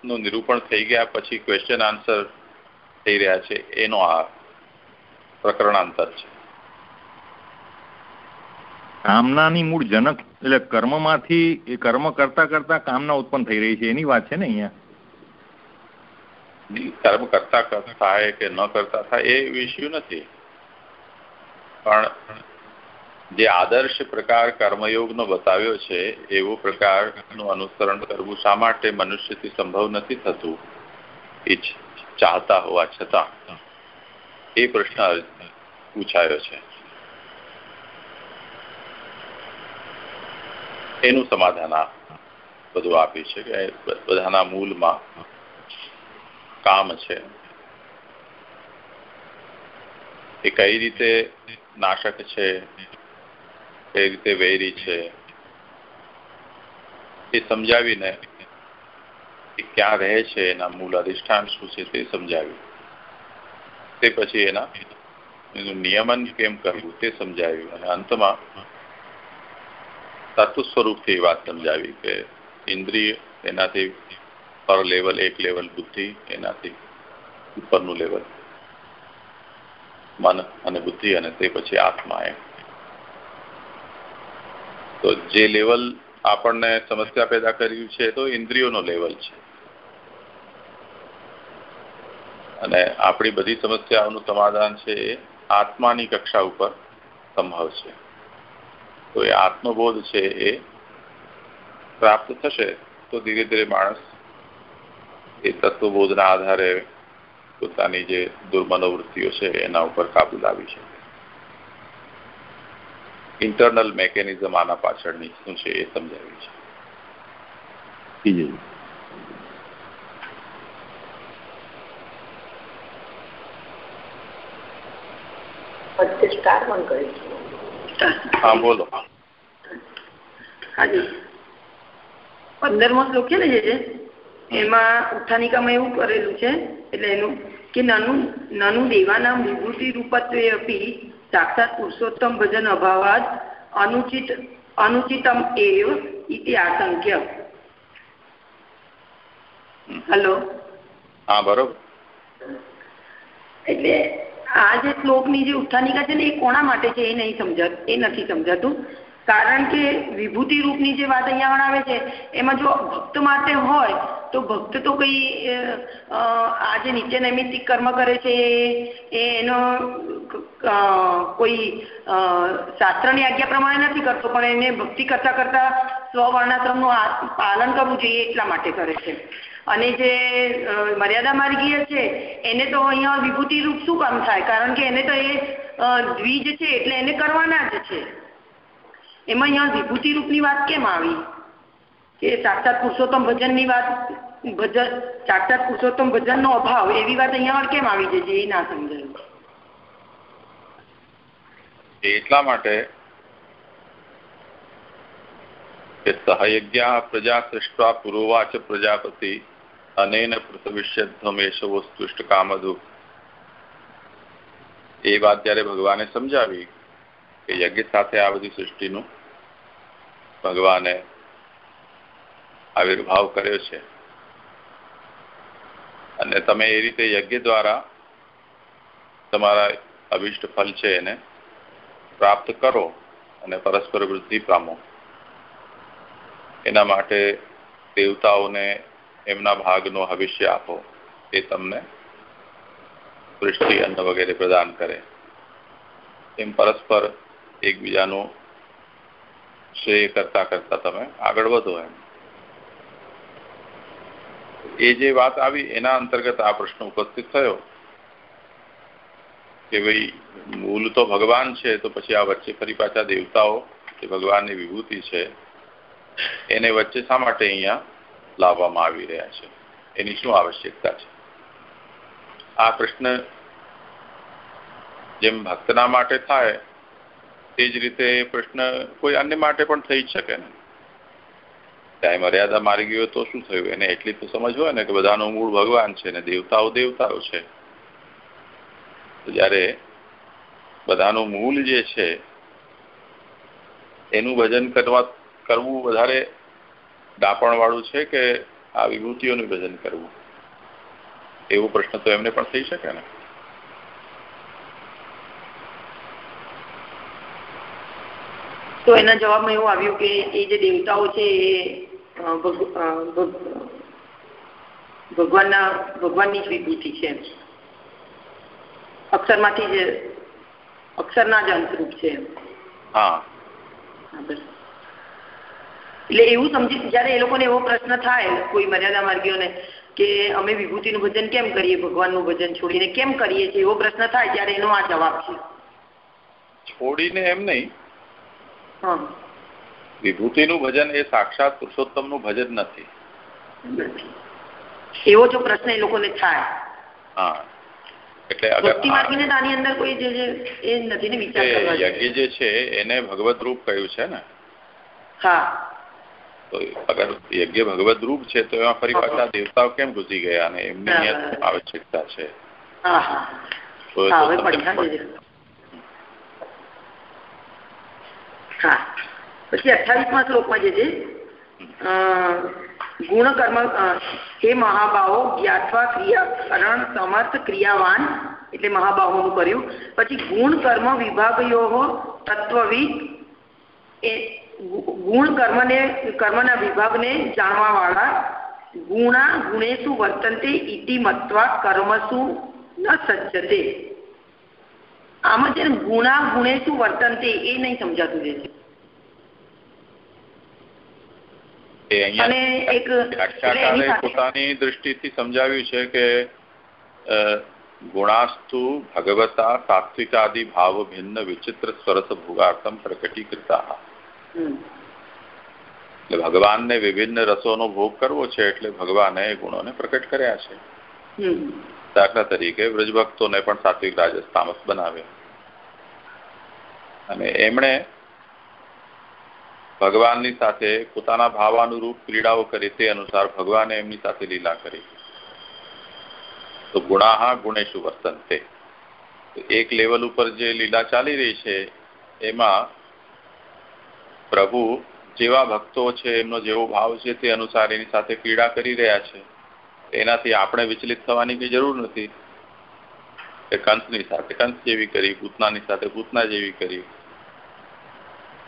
નું નિરૂપણ થઈ ગયા પછી ક્વેશ્ચન આન્સર થઈ રહ્યા છે. એનો આ પ્રકરણાંતર છે. કામનાની મૂળ જનક એટલે કર્મમાંથી એ કર્મ કરતા કરતા કામના ઉત્પન્ન થઈ રહી છે. એની વાત છે ને અહીંયા? કર્મ કરતા કરતા થાય કે ન કરતા થાય એ વિષય નથી. પણ જે આદર્શ પ્રકાર કર્મયોગનો બતાવ્યો છે, એવો પ્રકારનું અનુસરણ કરવું શા માટે મનુષ્યથી સંભવ નથી થતું? એ ચાહતા હોવા છતાં એ પ્રશ્ન પૂછાયો છે. એનું સમાધાન આ બધું આપ્યું છે કે બધાના મૂલમાં કામ છે. એ કઈ રીતે નાશક છે? કઈ રીતે વૈરી છે. એ સમજાવીને ક્યાં રહે છે એના મૂળ અધિષ્ઠાન શું છે તે સમજાવ્યું તે પછી એના એનું નિયમન કેમ કરવું તે સમજાવ્યું અને અંતમાં તત્વ સ્વરૂપથી વાત સમજાવી કે ઇન્દ્રિય એનાથી પર લેવલ, એક લેવલ બુદ્ધિ એનાથી ઉપરનું લેવલ. મન અને બુદ્ધિ અને તે પછી આત્મા એમ. તો જે લેવલ આપણને સમસ્યા પેદા કર્યું છે તો ઇન્દ્રિયોનો લેવલ છે. અને આપણી બધી સમસ્યાઓનું સમાધાન છે એ આત્માની કક્ષા ઉપર સંભવ છે. તો એ આત્મબોધ છે એ પ્રાપ્ત થશે તો ધીરે ધીરે માણસ એ તત્વબોધના આધારે પોતાની જે દુર્મનોવૃત્તિઓ છે એના ઉપર કાબુ લાવી છે ઇન્ટરનલ મેકેનિઝમ આના પાછળની શું છે એ સમજાવી છે. હા બોલો. હાજી. પંદરમો શ્લોક છે ને જે એમાં ઉત્થાનિકામાં એવું કરેલું છે એટલે એનું કે નાનું નાનું દેવાના વિભૂતિ રૂપત્વે અપી સાક્ષાત પુરુષોત્તમ ભજન અભાવાદ અનુચિત અનુચિતમ એવ ઇતિ આશંક્ય હલો? હા બરોબર. એટલે આ જે શ્લોકની જે ઉત્થાનિકા છે ને એ કોના માટે છે એ નહીં સમજાત એ નથી સમજાતું. કારણ કે વિભૂતિ રૂપની જે વાત અહીંયા આવે છે, એમાં જો ભક્ત માટે હોય, તો ભક્ત તો કઈ આ જે નીચે નૈમિત્તિક કર્મ કરે છે એનો કોઈ શાસ્ત્રની આજ્ઞા પ્રમાણે નથી કરતો, પણ એને ભક્તિ કરતા કરતા સ્વવર્ણાશ્રમનું પાલન કરવું જોઈએ એટલા માટે કરે છે. અને જે મર્યાદા માર્ગીય છે, એને તો અહીંયા વિભૂતિ રૂપ શું કામ થાય? કારણ કે એને તો એ દ્વિજ છે, એટલે એને કરવાના જ છે. એમાં અહીંયા વિભૂતિ રૂપની વાત કેમ આવી? કે સાક્ષાત પુરુષોત્તમ ભજનની વાત, ભજન, સાક્ષાત પુરુષોત્તમ ભજનનો અભાવ, એવી વાત અહીંયા કેમ આવી છે એ ના સમજાયું? એટલા માટે કે સહયજ્ઞા પ્રજા સૃષ્ટા પૂર્વવાચ પ્રજાપતિ અનેન પ્રસવિષ્યધ્વમેશ વસ્તુષ્ટ કામધુ એ વાત જયારે ભગવાને સમજાવી કે યજ્ઞ સાથે આ બધી સૃષ્ટિનું ભગવાને આવિર્ભાવ કર્યો છે. અને તમે એ રીતે યજ્ઞ દ્વારા તમારા અભિષ્ટ ફલ છે એને પ્રાપ્ત કરો અને પરસ્પર વૃદ્ધિ પામો. એના માટે દેવતાઓને એમના ભાગનો ભવિષ્ય આપો. એ તમને વૃષ્ટિ અન્ન વગેરે પ્રદાન કરે. એમ પરસ્પર એકબીજાનું શ્રેય કરતા કરતા તમે આગળ વધો એમ. એ જે વાત આવી એના અંતર્ગત આ પ્રશ્ન ઉપસ્થિત થયો કે ભાઈ મૂળ તો ભગવાન છે તો પછી આ વચ્ચે ફરી પાછા દેવતાઓ જે ભગવાનની વિભૂતિ છે એને વચ્ચે શા માટે અહીંયા લાવવામાં આવી રહ્યા છે? એની શું આવશ્યકતા છે? આ પ્રશ્ન જેમ ભક્તના માટે થાય તે જ રીતે પ્રશ્ન કોઈ અન્ય માટે પણ થઈ શકે ને. ત્યાં મર્યાદા મારી ગયો તો શું થયું? એને એટલી તો સમજ હોય ને કે બધાનું મૂળ ભગવાન છે ને દેવતાઓ દેવતાઓ છે. જ્યારે બધાનું મૂળ જે છે, એનું ભજન કરવા, કરવું વધારે ડાપણવાળું છે કે આ વિભૂતિઓનું ભજન કરવું? એવો પ્રશ્ન તો એમને પણ થઈ શકે ને. તો એના જવાબમાં એવું આવ્યું કે એ જે દેવતાઓ છે એ ભગવાનના ભગવાનની જ વિભૂતિ છે. અક્ષરમાંથી જ અક્ષરના જ અંતરૂપ છે. હા. એટલે એવું સમજી જયારે એ લોકોને એવો પ્રશ્ન થાય કોઈ મર્યાદા માર્ગીઓને કે અમે વિભૂતિનું ભજન કેમ કરીએ ભગવાનનું ભજન છોડીને કેમ કરીએ છીએ એવો પ્રશ્ન થાય ત્યારે એનો આ જવાબ છે. છોડીને એમ નહીં વિભૂતિનું ભજન એ સાક્ષાત પુરુષોત્તમનું ભજન નથી. એવો જો પ્રશ્ન એ લોકોને થાય. હા. એટલે જે છે એને ભગવત રૂપ કહ્યું છે ને? હા. તો અગર યજ્ઞ ભગવત રૂપ છે તો એમાં ફરી પાછા દેવતાઓ કેમ ઘૂસી ગયા અને એમની આવશ્યકતા છે? હા. પછી અઠ્ઠાવીસમાં શ્લોકમાં જે છે ગુણ કર્મ હે મહાભાવો જ્ઞાત્વા ક્રિયાકરણ સમર્થ, ક્રિયાવાન, એટલે મહાભાવોનું કર્યું. પછી ગુણ કર્મ વિભાગયો તત્વવિદ એ ગુણ કર્મને કર્મના વિભાગને જાણવા વાળા ગુણા ગુણેશુ વર્તનતે ઇતિ મત્વા કર્મસુ ન સજ્જતે. આમાં છે ને ગુણા ગુણેશુ વર્તનતે એ નહીં સમજાતું છે. પોતાની દ્રષ્ટિથી સમજાવ્યું છે કે ગુણાસ્તુ ભગવતા સાત્વિકાદિ ભાવ ભિન્ન વિચિત્ર સ્વરસ ભોગાર્થમ પ્રકટીકૃતા. એટલે ભગવાનને વિભિન્ન રસોનો ભોગ કરવો છે એટલે ભગવાને એ ગુણોને પ્રકટ કર્યા છે. દાખલા તરીકે વ્રજભક્તોને પણ સાત્વિક રાજસ તામસ બનાવે. અને એમણે ભગવાનની સાથે પોતાના ભાવાનુરૂપ ક્રીડાઓ કરી તે અનુસાર ભગવાને એમની સાથે લીલા કરી. તો ગુણાહા ગુણેશુ વર્તનતે. એક લેવલ ઉપર જે લીલા ચાલી રહી છે, એમાં પ્રભુ જેવા ભક્તો છે, એમનો જેવો ભાવ છે, તે અનુસાર એની સાથે ક્રીડા કરી રહ્યા છે. એનાથી આપણે વિચલિત થવાની કઈ જરૂર નથી. કે કંસની સાથે કંસ જેવી કરી પૂતનાની સાથે પૂતના જેવી કરી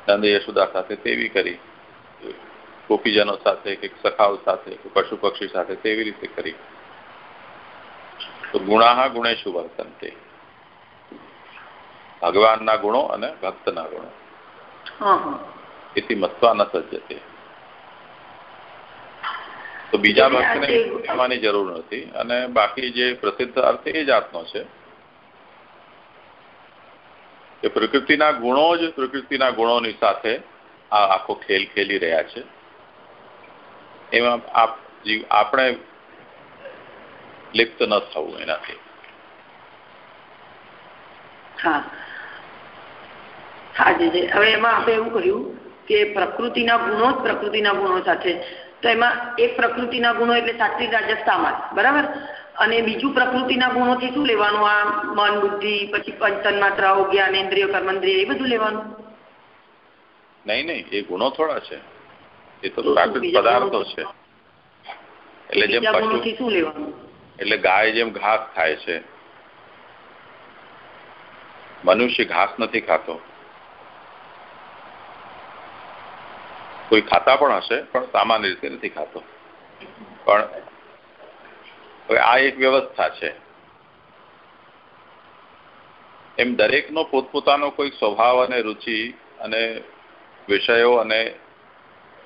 નંદ યશોદા સાથે તેવી કરી ગોપીજનો સાથે કે સખાવ સાથે કે પશુ પક્ષી સાથે તેવી રીતે કરી. તો ગુણાહા ગુણેશુ વર્તનતે. ભગવાનના ગુણો અને ભક્તના ગુણો. એથી મત્વા ન સજ્જતે. તો બીજા ભક્તને પૂછવાની જરૂર નથી અને બાકી જે પ્રસિદ્ધ અર્થ એ જાતનો છે કે પ્રકૃતિના ગુણો જ પ્રકૃતિના ગુણોની સાથે આ આખો ખેલ ખેલી રહ્યા છે. એમાં આપણે લિપ્ત ન થવું એનાથી. હા. હા જી હવે એમાં આપણે એવું કહ્યું કે પ્રકૃતિના ગુણો જ પ્રકૃતિના ગુણો સાથે તો એમાં એક પ્રકૃતિના ગુણો એટલે સાત્વિક રાજસ્થામાં બરાબર? અને બીજું પ્રકૃતિના ગુણોથી શું લેવાનું? આ મન બુદ્ધિ પછી પંચન માત્રાઓ જ્ઞાનેન્દ્રિય કર્મેન્દ્રિય એ બધું લેવાનું? નહીં નહીં એ ગુણો થોડા છે. એ તો પ્રાકૃતિક પદાર્થો છે. એટલે જેમ પશુ શું લેવાનું? એટલે ગાય જેમ ઘાસ ખાય છે. મનુષ્ય ઘાસ નથી ખાતો. કોઈ ખાતા પણ હશે પણ સામાન્ય રીતે નથી ખાતો. પણ આ એક વ્યવસ્થા છે. એમ દરેકનો પોતપોતાનો કોઈ સ્વભાવ અને રુચિ અને વિષયો અને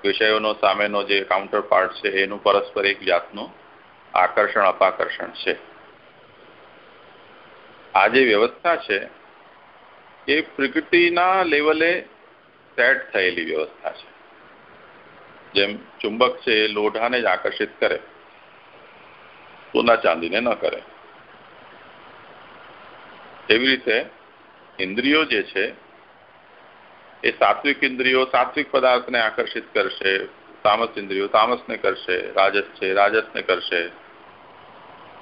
વિષયોનો સામેનો જે કાઉન્ટર પાર્ટ છે, એનું પરસ્પર એક જાતનું આકર્ષણ, અપાકર્ષણ છે. આ જે વ્યવસ્થા છે, એ પ્રકૃતિના લેવલે સેટ થયેલી વ્યવસ્થા છે. જેમ ચુંબક છે, એ લોઢાને જ આકર્ષિત કરે. સોના ચાંદીને ન કરે. એવી રીતે ઇન્દ્રિયો જે છે, એ સાત્વિક ઇન્દ્રિયો સાત્વિક પદાર્થને આકર્ષિત કરશે. તામસ ઇન્દ્રિયો તામસને કરશે, રાજસ છે રાજસને કરશે.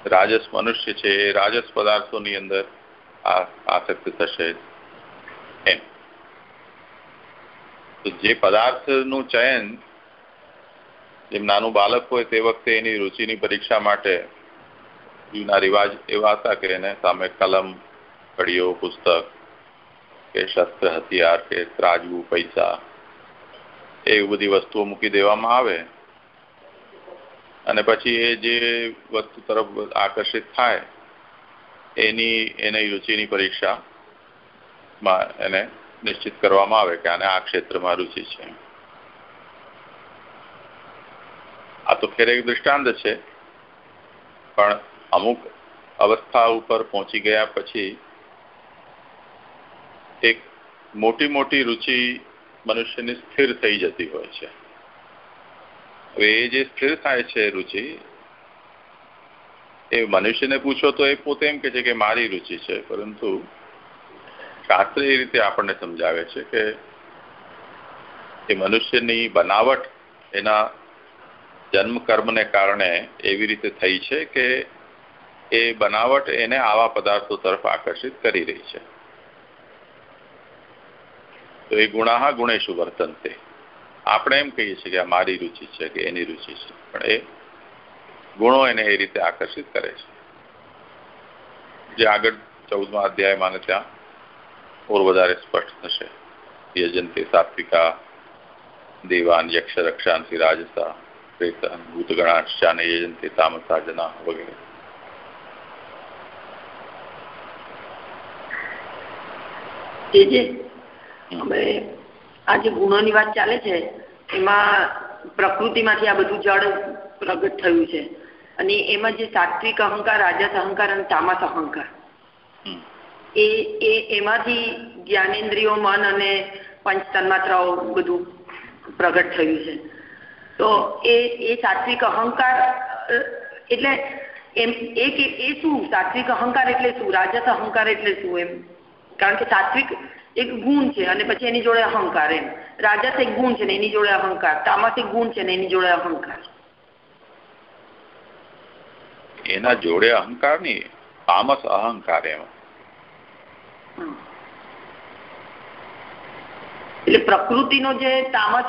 રાજસ મનુષ્ય છે એ રાજસ પદાર્થોની અંદર આસક્ત થશે. એમ. તો જે પદાર્થનું ચયન જેમ નાનું બાળક હોય તે વખતે એની રુચિની પરીક્ષા માટે જૂના રિવાજ એવા હતા કે એને સામે કલમ કડીઓ પુસ્તક કે શસ્ત્ર, હથિયાર કે ત્રાજવું પૈસા એ બધી વસ્તુઓ મૂકી દેવામાં આવે. અને પછી એ જે વસ્તુ તરફ આકર્ષિત થાય, એની એની રુચિની પરીક્ષામાં એને નિશ્ચિત કરવામાં આવે કે આને આ ક્ષેત્રમાં રુચિ છે. આ તો ફેર એક દૃષ્ટાંત છે. પણ અમુક અવસ્થા ઉપર પહોંચી ગયા પછી એક મોટી મોટી રુચિ મનુષ્યની સ્થિર થઈ જતી હોય છે. હવે એ જે સ્થિર થાય છે રુચિ, એ મનુષ્યને પૂછો તો એ પોતે એમ કે છે કે મારી રુચિ છે, પરંતુ શાસ્ત્ર એ રીતે આપણને સમજાવે છે કે એ મનુષ્યની બનાવટ એના જન્મ કર્મને કારણે એવી રીતે થઈ છે કે એ બનાવટ એને આવા પદાર્થો તરફ આકર્ષિત કરી રહી છે. તો એ ગુણાહા ગુણેશુ વર્તનતે. આપણે એમ કહીએ છીએ કે આ મારી રુચિ છે કે એની રુચિ છે. પણ એ ગુણો એને એ રીતે આકર્ષિત કરે છે. જે આગળ ચૌદમા અધ્યાયમાં ને ત્યાં ઓર વધારે સ્પષ્ટ થશે. યજંતે સાત્વિકા, દેવાન, યક્ષ, રક્ષાંતિ, રાજસા પ્રેત ભૂતગણાશ્ચાને યજંતે તામસા જના વગેરે. હવે આ જે ગુણોની વાત ચાલે છે એમાં પ્રકૃતિમાંથી આ બધું જળ પ્રગટ થયું છે. અને એમાં જે સાત્વિક અહંકાર રાજસ અહંકાર અને તામસ અહંકાર. એ એ એમાંથી જ્ઞાનેન્દ્રિયો મન અને પંચ તન્માત્રાઓ બધું પ્રગટ થયું છે. તો એ એ સાત્વિક અહંકાર એટલે એમ એ કે એ શું? સાત્વિક અહંકાર એટલે શું? રાજસ અહંકાર એટલે શું એમ? કારણ કે સાત્વિક એક ગુણ છે અને પછી એની જોડે અહંકાર એમ. રાજસ એક ગુણ છે ને એની જોડે અહંકાર. તામસ એક ગુણ છે ને એની જોડે અહંકાર. એના જોડે અહંકારની તામસ અહંકાર એમાં. એટલે પ્રકૃતિનો જે તામસ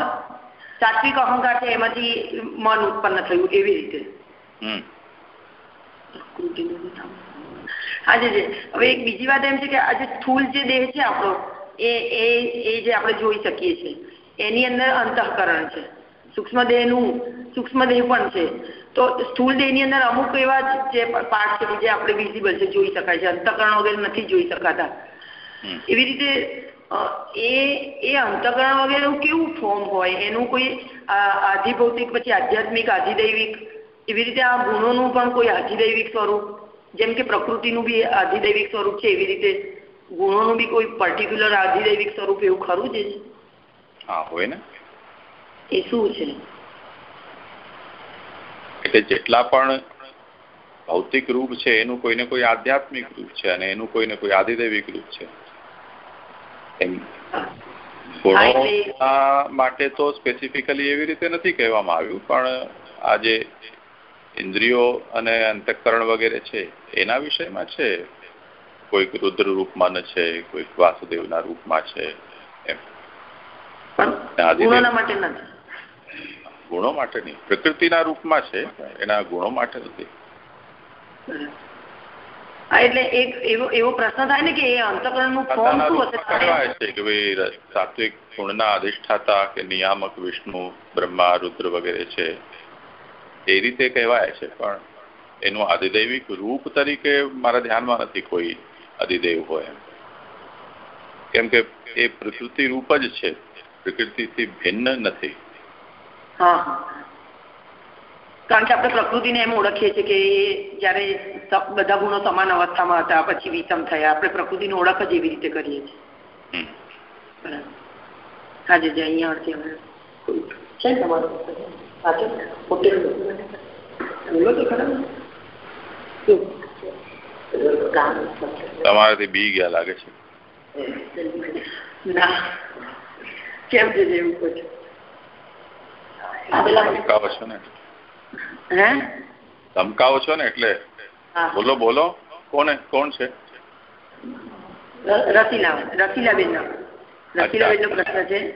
સાત્વિક અહંકાર છે એમાંથી મન ઉત્પન્ન થયું એવી રીતે. આજે જે હવે એક બીજી વાત એમ છે કે આજે સ્થૂલ જે દેહ છે આપણો એ એ એ જે આપણે જોઈ શકીએ છીએ એની અંદર અંતઃકરણ છે. સૂક્ષ્મ દેહનું સૂક્ષ્મ દેહ પણ છે. તો સ્થૂલ દેહની અંદર અમુક એવા જે પાર્ટ છે જે આપણે વિઝિબલ છે જોઈ શકાય છે. અંતઃકરણ વગેરે નથી જોઈ શકાતા. એવી રીતે એ એ અંતઃકરણ વગેરેનું કેવું ફોર્મ હોય? એનું કોઈ આધિભૌતિક પછી આધ્યાત્મિક આધિદૈવિક એવી રીતે આ ગુણોનું પણ કોઈ આધિદૈવિક સ્વરૂપ? જેમ કે પ્રકૃતિનું બી આધિદૈવિક સ્વરૂપ છે એવી રીતે ગુણોનું બી કોઈ પર્ટિક્યુલર આધિદૈવિક સ્વરૂપ એવું ખરું છે હા હોય ને. એ શું છે? એટલે જેટલા પણ ભૌતિક રૂપ છે એનું કોઈને કોઈ આધ્યાત્મિક રૂપ છે અને એનું કોઈને કોઈ આધિદૈવિક રૂપ છે. એમ ગુણો માટે તો સ્પેસિફિકલી એવી રીતે નથી કહેવામાં આવ્યું પણ આ જે ઇન્દ્રિયો અને અંતઃકરણ વગેરે છે એના વિષયમાં છે? કોઈક રુદ્ર રૂપમાં છે કોઈક વાસુદેવના રૂપમાં છે એમ. ગુણો માટે નહીં. પ્રકૃતિના રૂપમાં છે એના ગુણો માટે નથી. એટલે એક એવો એવો પ્રશ્ન થાય ને કે એ અંતકરણનું ફોર્મ શું હશે? કે ભાઈ સાત્વિક ગુણના અધિષ્ઠાતા કે નિયામક વિષ્ણુ બ્રહ્મા રુદ્ર વગેરે છે. એ રીતે કહેવાય છે પણ એનું આદિદૈવિક રૂપ તરીકે મારા ધ્યાનમાં નથી કોઈ અધિદેવ હોય કેમ કે એ પ્રકૃતિ રૂપ જ છે. પ્રકૃતિથી ભિન્ન નથી. કારણ કે આપણે પ્રકૃતિને એમ ઓળખીએ છીએ કે જયારે બધા ગુણો સમાન અવસ્થામાં હતા પછી વિષમ થયા. આપણે પ્રકૃતિની ઓળખ જ એવી રીતે કરીએ છીએ. બરાબર. જે અહીંયા અડધી છે તમારું? હોટેલ બોલો તો ખરા. તમારાથી બી ગયા લાગે છે. કેમ છે જેવું ધમકાવો છો ને? ધમકાવો છો ને એટલે? બોલો બોલો. કોને કોણ છે? રસીલા રસીલાબેન નો. રસીલાબેન નો પ્રશ્ન છે.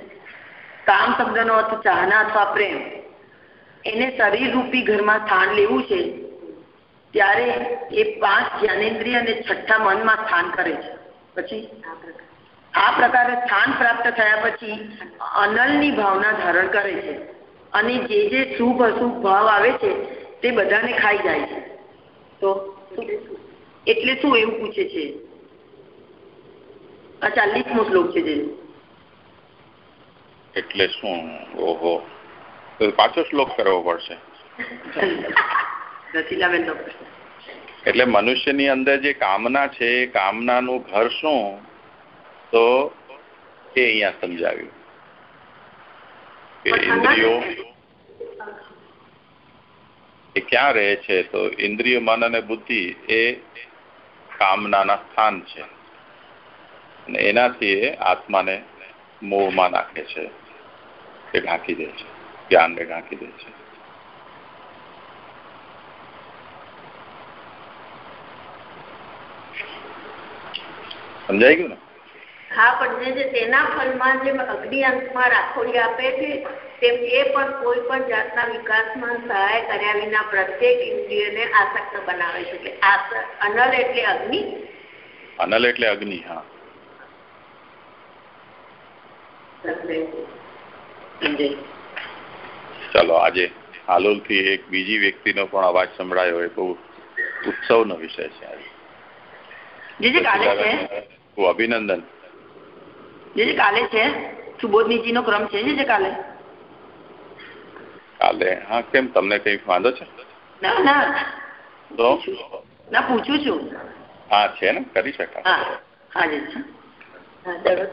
કામ શબ્દ નો અર્થ ચાહના અથવા પ્રેમ. એને શરીર રૂપી ઘરમાં સ્થાન લેવું છે. ત્યારે એ પાંચ જ્ઞાનેન્દ્રિય અને છઠ્ઠા મનમાં સ્થાન કરે છે. પછી આ પ્રકારે સ્થાન પ્રાપ્ત થયા પછી અનલની ભાવના ધારણ કરે છે અને જે જે શુભ અશુભ ભાવ આવે છે તે બધાને ખાઈ જાય છે. તો એટલે શું એવું પૂછે છે? આ ચાલીસમો શ્લોક છે જે. એટલે શું? ઓહો. પાછો શ્લોક કરવો પડશે. રસીલાબેન નો એટલે મનુષ્યની અંદર જે કામના છે એ કામનાનું ઘર શું? તો એ અહીંયા સમજાવ્યું. કે ઇન્દ્રિયો એ ક્યાં રહે છે? તો ઇન્દ્રિય મન અને બુદ્ધિ એ કામનાના સ્થાન છે. અને એનાથી એ આત્માને મોહમાં નાખે છે. એ ઢાંકી દે છે. જ્ઞાનને ઢાંકી દે છે. સમજાઈ ગયું ને? હા પણ જે તેના ફલમાં જેમ અગ્નિ અંતમાં રાખોડી આપે છે તેમ એ પણ કોઈ પણ જાતના વિકાસમાં સહાય કર્યા વિના પ્રત્યેક ઇન્દ્રિયને આસક્ત બનાવે છે. એટલે અનલ એટલે અગ્નિ. અનલ એટલે અગ્નિ હા. ચલો આજે હાલોલથી એક બીજી વ્યક્તિનો પણ અવાજ સંભળાયો એ બહુ ઉત્સવનો વિષય છે અભિનંદન. જે કાલે છે? સુબોધનીજી નો ક્રમ છે જે કાલે કાલે હા કેમ? તમને કઈ વાંધો છે? ના ના. તો? ના પૂછું છું. હા છે ને? કરી શકાય. હા. હા જી હા દરરોજ